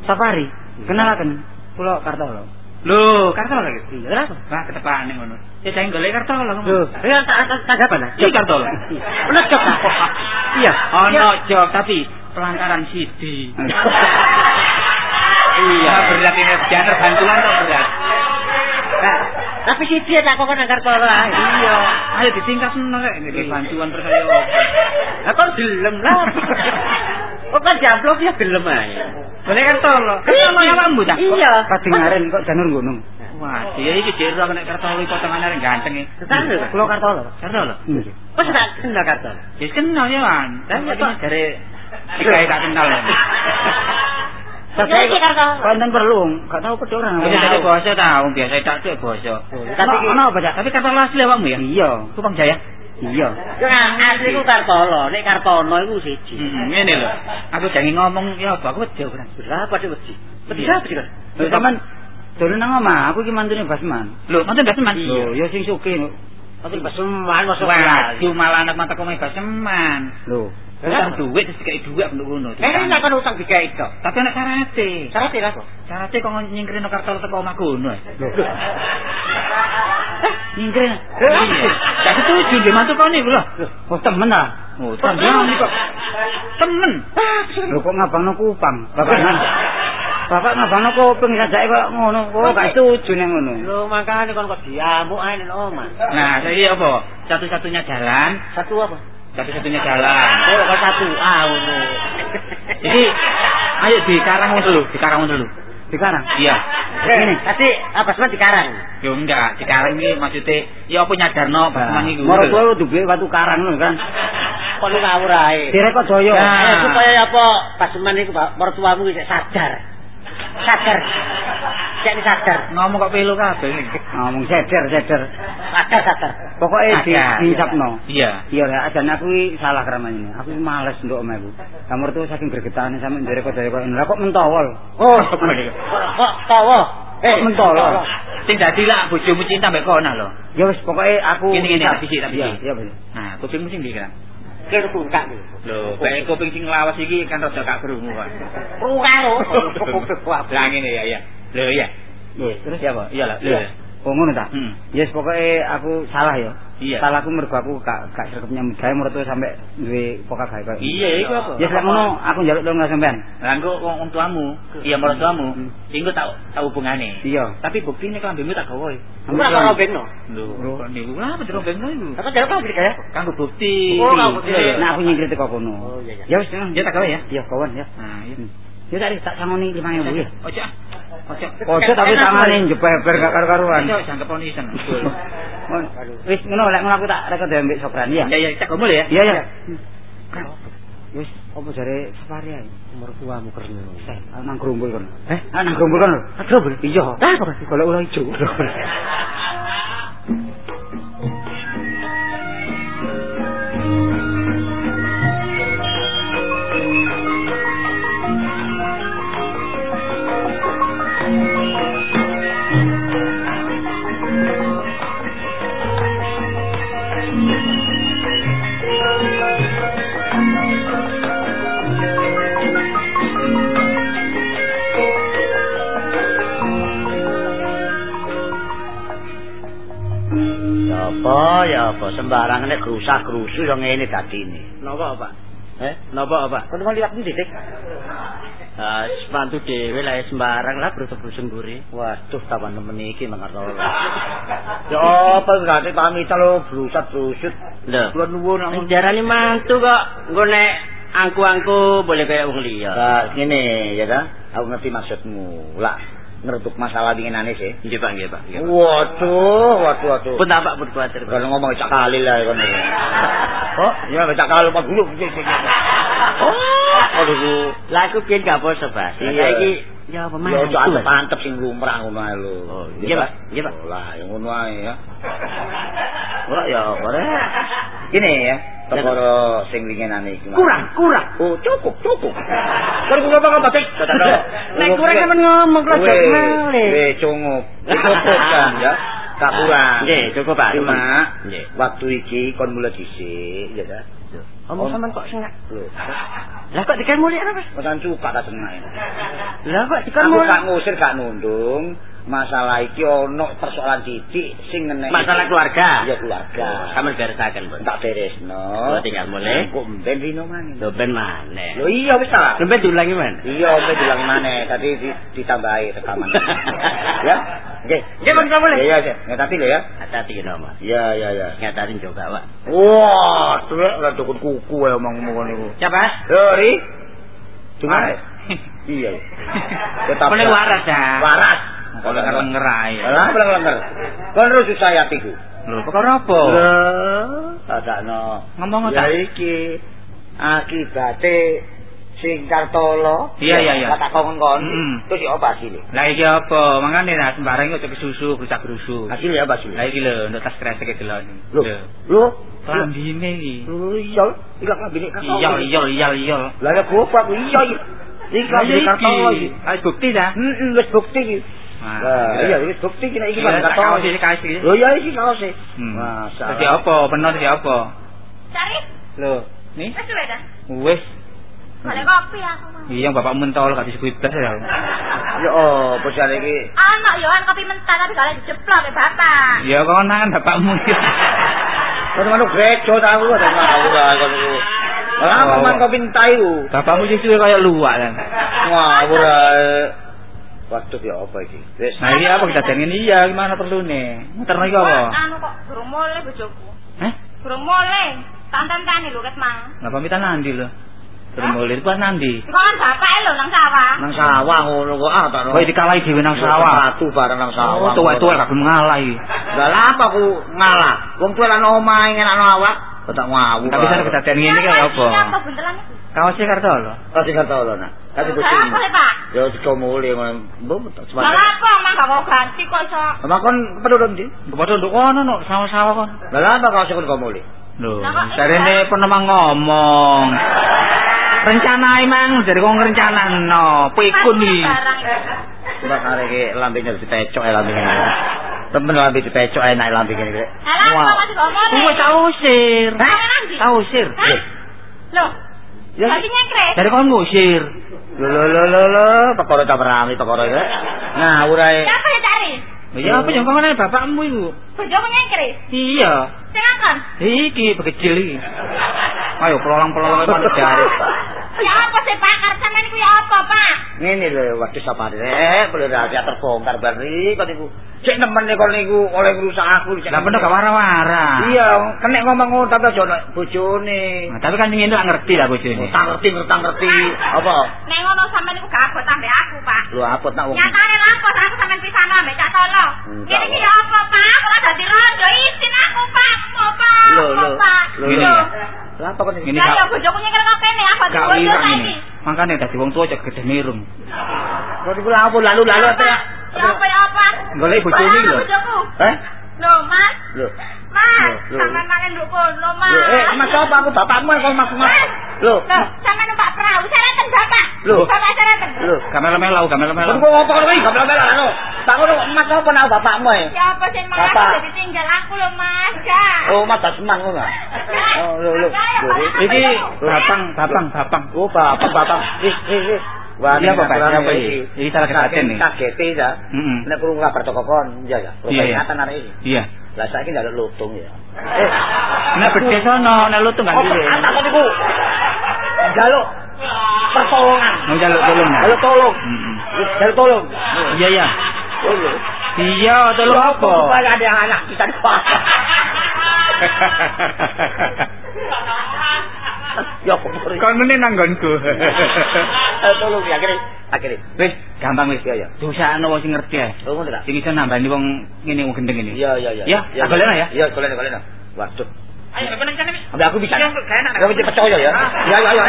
Safari. Kenalaken. Kula Kartolo. Lho, Kartolo lagi. Iya, kenapa? Wah, ketepane ngono. Ya jangan golek Kartolo. Lho, ya tak tanggapan. Iki Kartolo. Ono jok ta? Iya, ono jok tapi pelantaran sidi. Iya, berat ini jangan bantuan kok berat. Tapi si dia tak kok nang Kartolo. Iya, ayo ditingkat seneng rek nek bantuan terus ayo. Lah kok gelem lah. Kok kan diamplop ya gelem ae. Boleh kan tolo. Kan sama awakmu ta? Iya. Kadengaren kok janur gunung. Wah, dia iki jero nek Kartolo potongane arek ganteng e. Kan Kula Kartolo. Kartolo. Kok sudah kenal Kartolo? Wis kenal ya, Wan. Kan kok jare Iki tak kenal. Saya iki Kartolo. Konten perlu, gak tahu pedoran. Wis tadi basa ta, biasa tak tuh basa. Tapi ono apa? Tapi Kartolo asli awakmu ya? Iya. Kupang Jaya. Iya. Ya asli ku Kartolo, nek Kartono iku siji. Hmm, ngene lho. Aku jange ngomong ya apa aku wedi ora. Berapa sih wedi? Wedi Iya. apa sih kan? Lho dolen nang omah, aku iki mantune Basman. Lho, manten gak teman. Lho, ya sing sugih. Tapi Basman masuk cuma malah anak mata kome baseman. Lho, Utang duit terus dikai duit penduk ngono. Eh, nek kan utang digawe to. Tapi anak sarate. Syarat ya kok. Sarate kok nyingkirin kartol teko omah ngono. lho. Nyingkir. Iya. Gak setuju dia mantu kau nih lho. Oh, temen ah. Oh, temen kok. Temen. Lho kok ngabangno kupang? Bapak nang. Bapak ngabangno kuping sajake kok ngono. Oh, gak setuju ning ngono. Lho makane kon kok diamuk ae nang omah. Nah, saya apa? Satu-satunya jalan, Satu apa? satu-satunya jalan. Oh, kok satu. Ah, ngono. Jadi, ayo di karang dulu, di karang dulu. Sekarang. Iya. Ini, tadi apa sih dikarang? Yo enggak, di karang ini maksudnya ya apa nyadarno Basman iku. Moro kowe kudu duwe watu karang ngono kan. Kok ngawur ae. Direk kok joyo. Nah. Eh, supaya apa Basman iku Pak, mertuamu wis sadar. Sadar. Cek sadar. Ngomong kok pelu kabeh ini. Ngomong seder, seder. Sadar, sadar. Pokoke di Sadar. diucapno. Iya. Iya, Rek, ajan aku iki salah kramane ini. Aku iki males nduk omahku. Kamar tuh saking gregetane sampe kok daya kok lha kok mentawol. Oh, kok tawa. Eh, mentolo. Sing dadi lah bojomu cinta mbek kono lho. Ya wis pokoke aku tak bisik, tak Iya, bisik. iya. Nah, kupingmu sing ndi kan? Kira bungkak iki. Lho, bae kuping sing lawas iki kan rada gak krungu kan. Rungah lho. Lah ngene ya ya. Lho ya. Lho, terus Iya, Pak. Iya lah. Iya. Oh ngono ta? Hmm. Yes pokoke aku salah ya. Iya. Salahku mergo aku gak gak sregep nyambut gawe mergo sampe duwe pokal gawe koyo. Iya, iku apa? Ya lek ngono aku njaluk dong sampean. Lah engko wong tuamu, iya marang tuamu, Hmm. engko tak tak hubungane. Iya. Tapi buktine klambemu tak gawe. Ambil Ora karo bengno. Lho, niku lha apa dirobengno iku? Apa jare kok beli kaya? Kanggo bukti. Oh, kanggo bukti. Nah aku nyingkir teko kono. Oh, iya, iya. Ya wis, ya tak gawe ya. Iya, kawan ya. Nah, iya. Hmm. Ya tadi tak sangoni 5000 ya. Ojo. Ojo. Ojo tapi tangane jeber gak karo-karuan. Ojo jangkep onisan. Ngono. Wis ngono lek ngono aku tak rekod ambek Sopran ya. Ya ya, cek gomul ya. Iya ya. Wis apa jare safari ae? Umur tuamu kerno. Eh, nang grumbul kono. Eh? Nang grumbul kono. Grumbul? Iya. Ah, apa? Golek ulah ijo. Ya nek grusah-grusu yo ngene dadine. Napa, Pak? Eh? Napa, Pak? Kon mau liwat ndi, Dik? Ah, sepantu dhewe lah sembarang lah brutu-brutu mburi. Waduh, taman temen iki mangarto. Ya apa gak pamit lo brusat-brusut. Lho. Kula nuwun Ning nang jarane mantu kok engko nek angku-angku boleh kaya wong liya. Lah ngene ya ta. Aku ngerti maksudmu. Lah ngeretuk masalah dinginane sih. Nggih, Pak, nggih, Pak. Waduh, waduh, waduh. Pun tak Pak pun kuwatir. Pak. Kalau ngomong cak kali lah kon. Oh, ya cak kali Pak dulu. Oh, aduh. Lah aku piyen gak poso, Pak. Iya. Saiki ya apa Ya mantu. cak Pak. mantep sing lumrah ngono ae lho. Oh, iya, Pak. Iya, Pak. Oh, Lah, yang ngono ae ya. Ora ya, ora. Gini ya, perkara sing lingenane iki. Kurang, kurang. Oh, cukup, cukup. Kan kula apa batik? Nek kurang kan ngomong kok Weh, malih. weh, cukup. Cukup kan ya. Tak. Nggih, cukup, Pak. Cuma Nggih. waktu iki kon mulai dhisik, ya ta? Omong sampean kok sengak. Lah kok dikan mulia apa? pesan suka ta seneng. Lah kok dikan Aku mulia? gak ngusir gak nundung. Masalah iki ono persoalan titik sing ngenek. Masalah keluarga. Iya keluarga. Sampe beresaken, Pak. tak beresno. Tinggal mulai. Kok mben rino maneh. Lho ben maneh. Lho iya wis ta. Sampe diulangi man. Iya, mben dilangi maneh. Tadi di- ditambahi rekaman. ya. Oke. Nggih, Bang, boleh. Iya, iya. Ngetati lho ya. Hati-hati ya, Mas. Iya, iya, iya. Ngatarin juga, Pak. Wah, tuwek lah dukun kuku ya omong-omong niku. Siapa? Yo, Ri. Cuma iya. Apa ning waras, ya? Waras. Kalau ngerai. Lah, lenger. Kon terus susah ya tiku. Lho, perkara apa? Lah, tadakno. Ngomong Ya ta? iki akibate sing kartolo. Iya, iya, iya. Tak kon-kon. Mm. Terus ya apa hasilnya? Lah iki apa? Mangane nah sembarang kok cek susu, rusak rusu. Hasilnya apa hasilnya? Lah iki lho, untuk tas kresek iki lho. Lho, lho, Klambine iki. lho, iya, iki kartolo. Iya, iya, iya, iya. Lah ya gopak iya iya. Iki kabine kartolo iki. Ayo bukti dah. Heeh, wis bukti iki. Nah, Lah, iya wis bukti iki iki Iya, tak kartolo. kaos iki kaos iki. Lho iya iki kaos e. Hmm. Masa. Terus apa? Penuh terus apa? Cari, Lho, nih. wis suwe dah. Wis. Golek kopi aku. Iya, bapak mentol gak disebut blas ya. Ya oh, bocah iki. Anak yo kan kopi mentah tapi golek dijeplok ya bapak. Ya kok nangan bapakmu iki. Kon manuk gereja ta aku ta ngawur kon iku. Lah Oh. man kopi entah iku. Bapakmu sing suwe kaya luwak kan. Ngawur ae. Waduh ya apa iki? Wis. Nah, ini apa kita ini iya gimana perlune? Muterno iki apa? Anu kok durung mulai bojoku. Hah? Durung mulai. Tantan-tani lho ket mang. Lah pamitan nandi lho. Termulir pas nandi. Kok kan bapake lho nang sawah. Nang sawah ngono kok ah tak. Kowe dikalahi dhewe nang sawah. Batu bareng nang Oh, sawah. tuwek-tuwek gak gelem ngalah iki. Lah lha apa aku ngalah? Wong tuwa lan omahe ngenakno awak. Kok tak ngawur. Tapi sana kedadian ngene iki apa? Ini apa buntelan iki? Kaosnya kartolo. Kasih kata Allah nak. Kasih Lah kucing. apa le, Pak? Ya dikomuli ngono. Mbok tak Lah semangat. apa mang gak mau ganti kok iso. Lah kon pedulun ndi? Padha nduk kono no sawah-sawah kon. Lah apa kau sekon komuli? Lho, Lah kok jarene penemang ngomong. Rencana emang dari kong rencanano, pikun iki. Mbak arek iki lambene dipecok ae lambene. Temen lambe dipecok lambe kene kok masih gak mau. Kuwi tak usir. Hah? Tak usir. Hah? Loh, Ya. Lagi nyekre. Dari kon ngusir. Lho lho lho lho lho, perkara ta rame perkara iki. Ngawur ae. Siapa yang cari? Ya apa yang ngene bapakmu iku? Bojomu nyekre. Iya. Silakan. Iki bekecil iki. Ayo pelolang-pelolang mana dari. Ya apa sih Pak? Karep sampean iku ya apa, Pak? Ngene lho, waktu sapa rek, boleh rahasia terbongkar bari kok niku. Cek nemen nek niku oleh ngrusak aku. Lah bener gak wara-wara. Iya, kena ngomong ngono tapi aja nek bojone. Nah, tapi kan ngene lak ngerti lah bojone. Tak ngerti, ngerti, ngerti. Apa? Nek ngono sampean iku gak abot ambek aku, Pak. Lho apa tak wong. Nyatane lampus aku sampean pisan ambek Cak Tolo. Enggak, Ngene iki ya apa, Pak? Ora dadi rondo isin aku, Pak. Apa, Pak? Lho, lho. Lho, lho. Lah apa kok Ngene, Ya Kak. ya bojoku nyekel kok kene apa Gak bojo saiki. ini. Makanya dadi wong tua cek gede mirung. Kok niku lapo lalu-lalu apa ya? Ya apa apa? Golek bojone lho. Eh? Lho, Mas. Lho. Mas, sampean makan nduk kono, Mas. Lho, eh, Mas apa aku bapakmu kok mas mas. Lho. Lho, sampean numpak perahu, sereten Bapak. Lho. Bapak sereten. Lho. Gamel-melau, gamel-melau. Kon kok apa kowe iki gak bela lho. Tak ngono mas apa nak bapakmu e? Ya apa sih Mas? Bapak. Jadi tinggal aku lho, Mas. Oh, mas Dasman ngono. Oh, lho lho. Iki babang, babang, babang. Oh, bapak bapak. Eh, eh, eh. Wah, Iya, aturan siapa iki. iki? Iki salah kedaten nih. Kaget ya. Nek krungu kabar toko kon, iya ya. Iya, iya. Ingatan arek iki. Iya. Lah saiki njaluk lutung ya. Eh, Nek bedhe sono, nek lu tuh gak apa duwe. apa niku? Njaluk pertolongan. Mau jaluk tolong. ya? Njaluk tolong. Mm-mm. Njaluk tolong. Iya, iya. Tolong. Iya, tolong apa? Supaya ada anak kita pasar. Ya apa mari? Kon ngene nanggonku. Eh, Tolong ya akhirnya. Akhirnya. Wis, gampang wis. Iya, iya. Dosakno wong sing ngerti ae. Oh, ngono ta? Sing iso nambani wong ngene wong gendeng ini. Iya, iya, iya. Ya, tak golekno ya. Iya, golekno, golekno. Waduh. Ayo, meneng kene. Ambil aku bisa. Iya, gak enak. Kamu cepat percaya ya. Ya, ya, ya.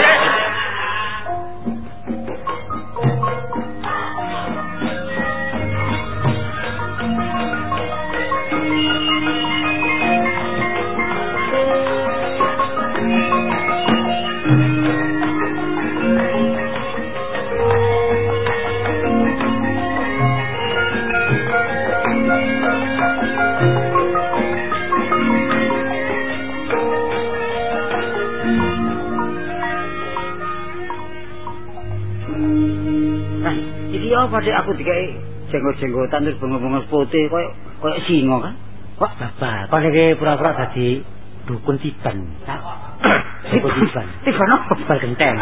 Iki dek aku dikai jenggot-jenggotan terus bengong-bengong putih koyo koyo singa kan? Kok bapak, kok niki pura-pura dadi dukun tiban. Dukun tiban. Tiban apa? Tiban genteng.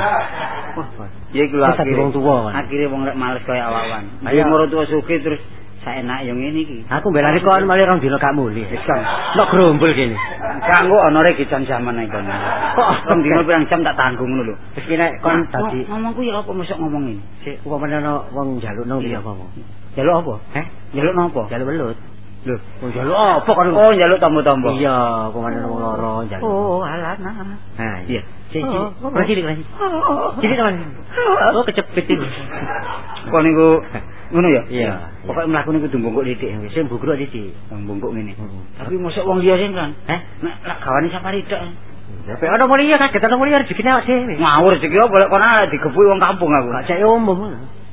Wah, ya iku lho dadi wong tuwa? Akhire wong lek males koyo awan. Ayo. Ayo moro tuwa sugih terus saenak yo ngene iki. Aku belani kon malah rong dina gak muli. Wis kan. Nek gerombol kene. Kanggo honore kican zaman ae kono. Kok Rong dino pirang jam tak tanggung ngono lho. Wis kene kon dadi ngomongku ya apa mosok ngomong ini? sik upamane ana wong njaluk nang piye apa? Jaluk apa? Heh? Jaluk napa? Njaluk welut. Lho, Wong njaluk apa kon? oh njaluk tombo-tombo. Iya, upamane ana wong loro njaluk. Oh, alana. Nah, Iya. Oh, Ora cilik lagi. Cilik. Oh, kecepet iki. Kok niku ngono ya? Iya. Pokoke mlaku niku dumbungkuk titik. Wis mbugruk iki. Wong bungkuk ngene. Tapi mosok wong liya sing kan. Heh? Nek gawane sapa ridok. Ya pe ana mulia kaget ana mulia rezekine awak dhewe. Ngawur iki yo boleh kono digebuki wong kampung aku. Gak cek umum.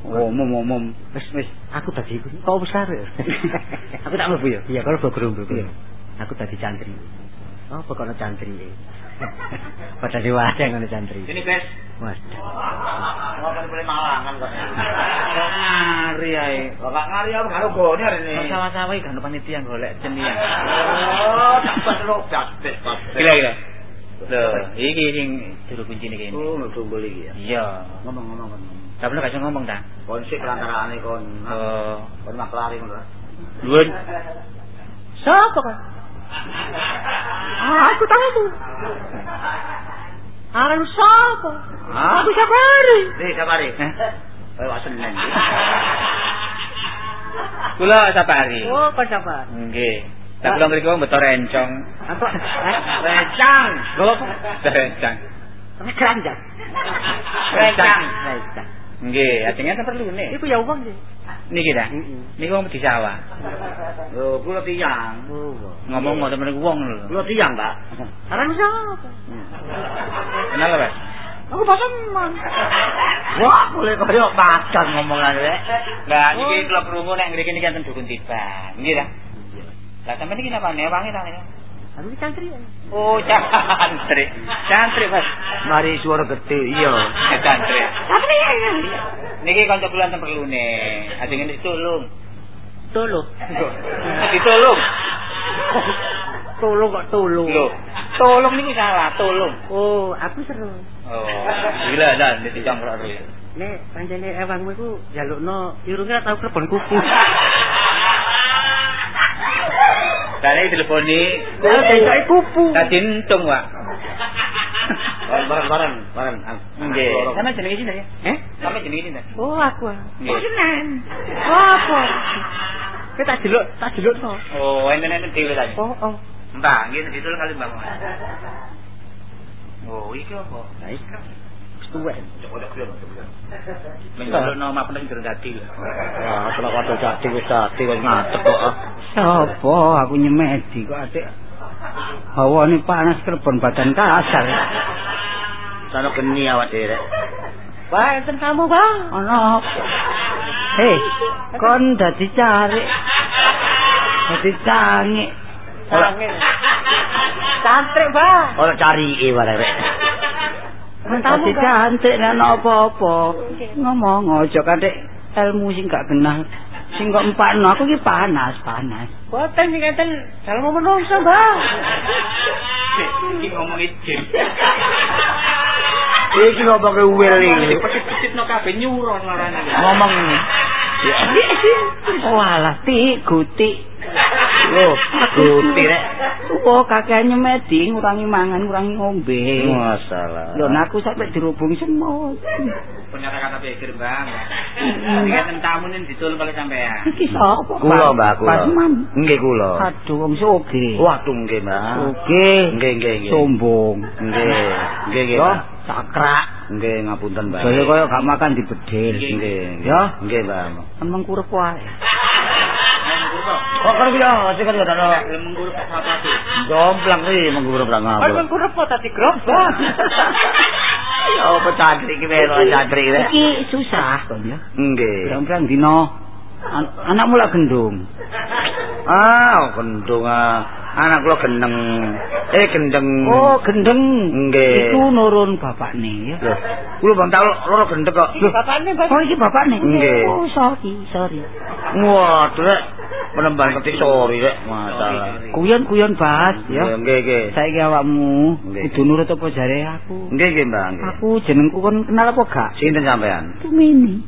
Oh, umum umum. Wis wis aku tadi iku kok besar. Aku tak mlebu ya. Iya, kalau gerombol. Iya. Aku tadi cantri. Oh, pokoknya cantri. Pada dewasa yang ada cantri. Sini, Bes. Mas. Ngopo boleh malangan kok. Ngari ae. Kok ngari apa karo gone hari ini. Sama-sama iki kan panitia golek cenian. Oh, dapat lo dapat. Gila gila. Lho, iki sing juru kuncine kene. Oh, ngedumbul iki ya. Iya. Ngomong-ngomong kon. Tapi lu gak iso ngomong ta? Kon sik lantarane kon. Oh, Kon maklari ngono. luwun. Siapa kan? Ah, aku tahu. Siapa? Ah, Aku sabari. Nih, sabari. Eh? Kayak wak senen. Kula sapari. Oh, kau siapa? Nggih. Tak kula mriki wong beto rencong. Apa? Eh? Rencang. Lho? Beto rencong. Keranjang. Rencang. Rencang. Nggih, ajenge perlu nih. Iku ya uang sih. Niki ta? Heeh. Niku wong di sawah. Lho, kula tiyang. Oh. Ngomong ngoten mriki wong lho. Kula tiyang, Pak. Aran siapa? Kenal Pak? Aku pasaman. Wah, boleh koyo macan ngomongan rek. Lah niki kula krungu nek ngriki niki enten dukun tiba. Nggih ta? Lah sampeyan iki napa nek wangi ta ya? Aku cantri. Oh, cantri. Cantri, Mas. Mari suara gede, iya. Cantri. Niki kanca kula enten perlune. Ajeng ngene tulung. Tolo. Ditulung. Tolo kok tolo. Lho, tolong niki salah, tolong. Oh, aku seru. Oh, gila nek dicangkruk terus. Nek pancene ewangmu iku jalukno irunge ora tau klepon kuku. Dari teleponi. Lah besok kupu. Tadi entung, Pak. Bareng-bareng, bareng. Nggih. Sama jenenge sinten ya? Eh? Sama jenenge sinten? Oh, aku. Nggih. Seneng. Oh, apa? Kita tak jeluk, tak jeluk no. Oh, enten-enten dhewe ta. Oh, oh. Mbah, nggih ditul kali Mbah. Oh, iki apa? Lah iki tuwek. Menjalukno mapen durung dadi. Wah, kena kado jadi wis dadi wis ngadeg kok. ah. Sopo aku nyemedi kok atik. Hawane panas kerbon badan kasar. Sana geni awak dhewe rek. Wah, enten kamu, Bang. Ana apa? Hei, kon dadi cari. Dadi cangi. Angin. Cantrik, Bang. Ora cari e wae rek. Dadi cantik nek ana apa-apa. Ngomong aja kanthi ilmu sing gak kenal. Sing kok empakno aku iki panas, panas. Boten sing enten dalem menungso, Bang. Iki ngomong jin. Iki ngomong ke wil iki. Pesit-pesitno kabeh nyuron larane. Ngomong Walah, ti guti. Loh, guti rek. Oh, kakean nyemedi, ngurangi mangan, ngurangi ngombe. Masalah. Lho, aku sampe dirubung semut. Punya kata pikir bang. Ini tamu ini ditul kali sampean. Iki sapa? Kula, Mbak, kula. Pas mam. Nggih kula. Aduh, wong soge. Waduh nggih, Mbak. Soge. Nggih, nggih, nggih. Sombong. Nggih, nggih, Mbak. sakrak. Nggih, ngapunten, Mbak. Saya kaya gak makan di bedil. Nggih. Ya. Nggih, Mbak. Emang kurep wae. Kok karo ya, sing kan ada Mengurus apa jomplang iki mengguru prak Kan ngawur. mengko repo tadi gerobak. Ya apa cantri iki melo cantri iki. Iki susah kon ya. Nggih. Pirang-pirang dino an- anakmu lak gendung. Ah, gendung ah. Anak kula gendeng. Eh gendeng. Oh, gendeng. Nggih. Iku nurun bapakne ya. Lho, kula bang tau loro gendeng kok. Lho, Bapakne, Bang. Oh, iki bapakne. Nggih. Oh, sorry, sorry. waduh rek. Penembang ketik sorry rek, masalah. Kuyon-kuyon bas ya. Nggih, nggih. Saiki awakmu kudu nurut apa jare aku. Nggih, nggih, Mbak. Aku jenengku kon kenal apa gak? Sinten sampean? Tumini.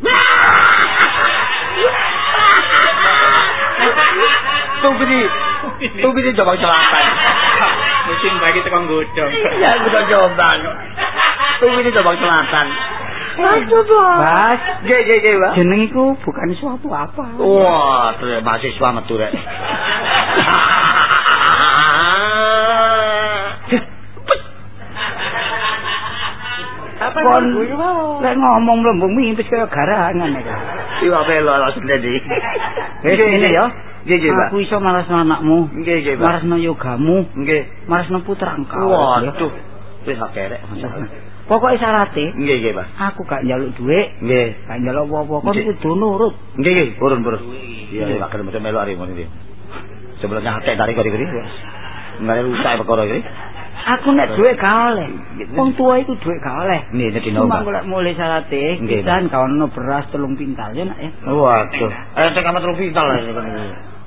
Tunggu di coba celatan. Musim bagi tukang godong. Ya, kita coba. Tunggu di coba celatan. Aduh, Bas. Nggih, nggih, nggih, Mbak. Jeneng iku bukan suatu apa. Wah, terus mahasiswa metu rek. Kon mau? lek ngomong mlembung mimpis kaya garangan iki. Iwa pelo lho sendiri. Wis ngene ya. Nggih, nggih, Mbak. Aku iso marasno anakmu, Nggih, nggih, Mbak. marasno yogamu, Nggih. marasno putra engkau. Waduh. Wis akeh rek. Pokoke syarate Nggih, nggih, Pak. aku gak njaluk dhuwit, Nggih. gak njaluk apa-apa, kon Nggih. kudu nurut. Nggih, nggih, purun, purun. Iya, iya, bakal macam melu hari ini. Sebelumnya hati tarik kali kali. Nggak ada rusak perkara ini. Aku nek dhuwit gak oleh. Wong tua iku dhuwit gak oleh. Nih, jadi Cuma nambah. golek mulai syarate, Nggih, dan kawan beras telung pintal ya nak ya. Waduh. Eh, cek amat lah ini kan.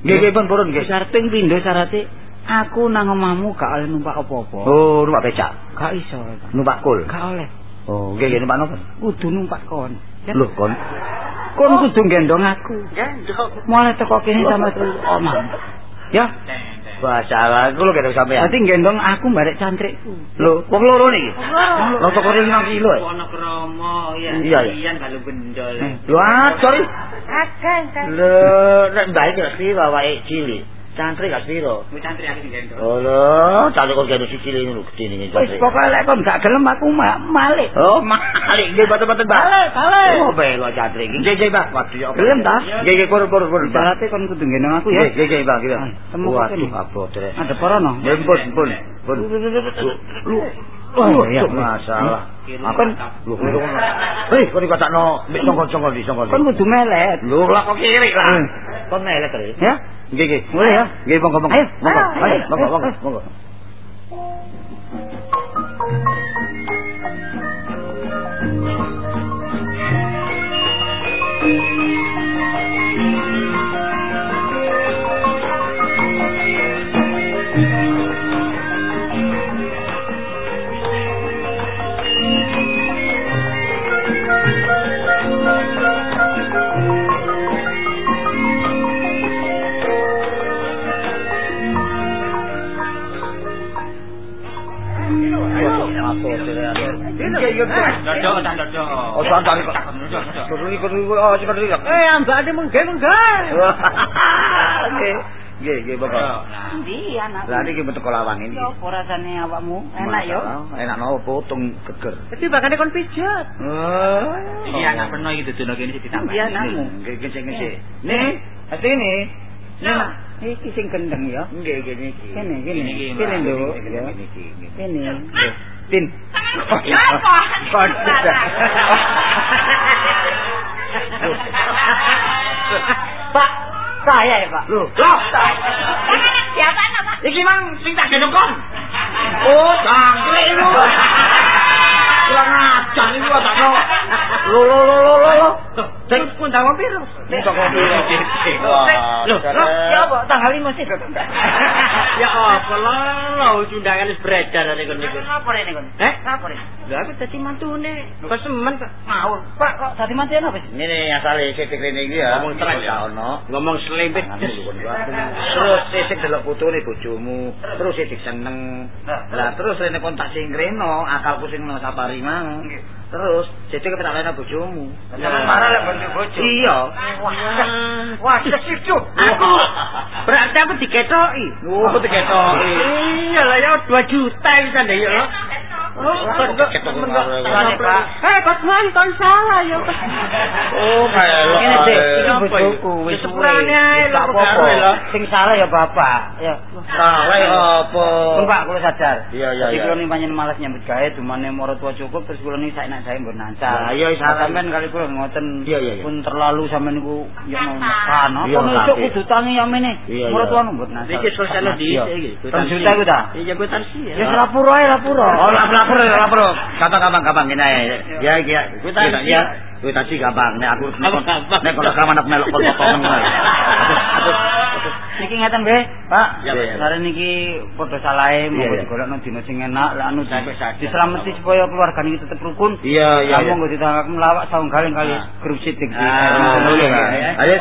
Nggih, nggih, pun purun, nggih. Syarat ping pindho syarate aku nang omahmu gak oleh numpak apa-apa. Oh, numpak becak. Gak iso. Numpak kul. Gak oleh. Oh, nggih, nggih, numpak nopo? Kudu numpak kon. Ya. Loh, kon. kon kudu gendong aku. Gendong. Mulai teko kene sama omah. Ya. Wah, salah. Kulo gak sampean. Dadi gendong aku barek cantrikku. Lho, wong loro niki. Lho, toko 5 kilo. eh. Ono kromo ya. Iya, iya. Iyan kalau gendol. Lho, ah, sorry. Akeh, kan. Lho, nek baik gak sih awake cilik. Cantri gak siro. Mu cantri aku sing. Oh, lho, cantri kok gede cilik ini lho, gede ini Wis cantri. pokoke lek kon gak gelem aku ma- malik. Oh, malik nggih betul-betul, Mbak. Balik, balik. Oh, belo cantri. Nggih, nggih, Mbak. Waduh, ya. Gelem ta? Nggih, nggih, purun, purun. Mbak. Syaratnya kon kudu gendong aku ya. Nggih, nggih, Mbak, nggih. Ah, temu kok Waduh, kene. apa Dre? Ada porono. Nggih, pun, pun. Pun. Lu Oh, iya. masalah. Aku Lu lu. Hei, kok dikatakno mbek songkol-songkol di songkol. kon kudu melet. Lu lah kok kiri lah. Hmm. Kon melek terus. Ya. Nggih, nggih. Boleh ya? Nggih, monggo, monggo. Ayo, monggo. Monggo, monggo, monggo. Oh sing kudu. Eh, ambane mengge mengge. Nggih. Nggih nggih Bapak. Endi anak? Lah niki metu lawan ini. Yo apa rasane awakmu? Enak yo. Enak nopo potong geger. Dadi bakane kon pijat. Oh. Iki anak peno iki dudono kene sik ditambah. Iya anakmu. Nggih nggih. Nih, asine. Nih, iki sing gendeng ya. Nggih nggih niki. Kene kene. Kene lho. Kene. Tin. Apa? Kon. Pak, saya ya, Pak. Loh, Siapa nama? iki mang sing tak gendong kon. Oh, jangkrik itu. Kurang ajar iki kok tak. Lo lo lo lo lo lo. Sing pun dawa piro? Minta kopi. Loh, loh, ya apa tanggal 5 sih? Ya apa lho undangan wis beredar nek kon niku. Apa rene kon? Eh? Apa rene? Lha aku dadi mantune. Kok semen kok. Mau. Pak, kok dadi mantian apa sih? Ini nih asale sithik rene iki ya. Ngomong terang ya ono. Ngomong selempit. Terus sithik delok putune bojomu, terus sithik seneng. Lah terus rene kontak sing reno, akalku sing nang safari mang. Terus sithik kepetak lene bojomu. Marah lek bantu bojo. Iya. Wah, sesif cuk. Aku berarti aku diketoki. Oh, diketok. Iya lah ya 2 juta bisa deh ya. Oh, kok. Soalnya, Pak. Eh, nonton salah ya. Oh, kayak Ini sih, ini bojoku wis Sepurane ae lho, gawe. Sing salah ya bapak. Ya. Salah ya apa? Pun Pak, kula sadar. Iya, iya, iya. kula ning panjenengan malas nyambut gawe dumane mara tua cukup terus kula ning saenak saya mbon Lah, nancar. iya, salah. Sampeyan kali kula ngoten Iya, iya, iya. pun terlalu sampeyan niku ya mau. Iya, Apa nesuk tapi- kudu tangi ya mene. Iya, Mara iya. tua mbon nancar. Iki sosial di iki. Rong juta ku ta? Iya, gue tansi ya. Ya lapor ae lapor. Oh, lapor lapor lapor. Gampang gampang gampang ae. Ya iki ya. Kuwi tadi. ya. Kuwi tadi gampang. Nek aku nek kalau sama anak melok potongan. Niki ngeten nggih, Pak. Ya, ya. Sare niki padha salahe monggo digolekno dina sing enak lan anu dislameti supaya keluarga niki tetep rukun. Iya, iya. Ya monggo ditangkap melawak saung galing kali Ah. grup sidik. Ah, ya. Ayo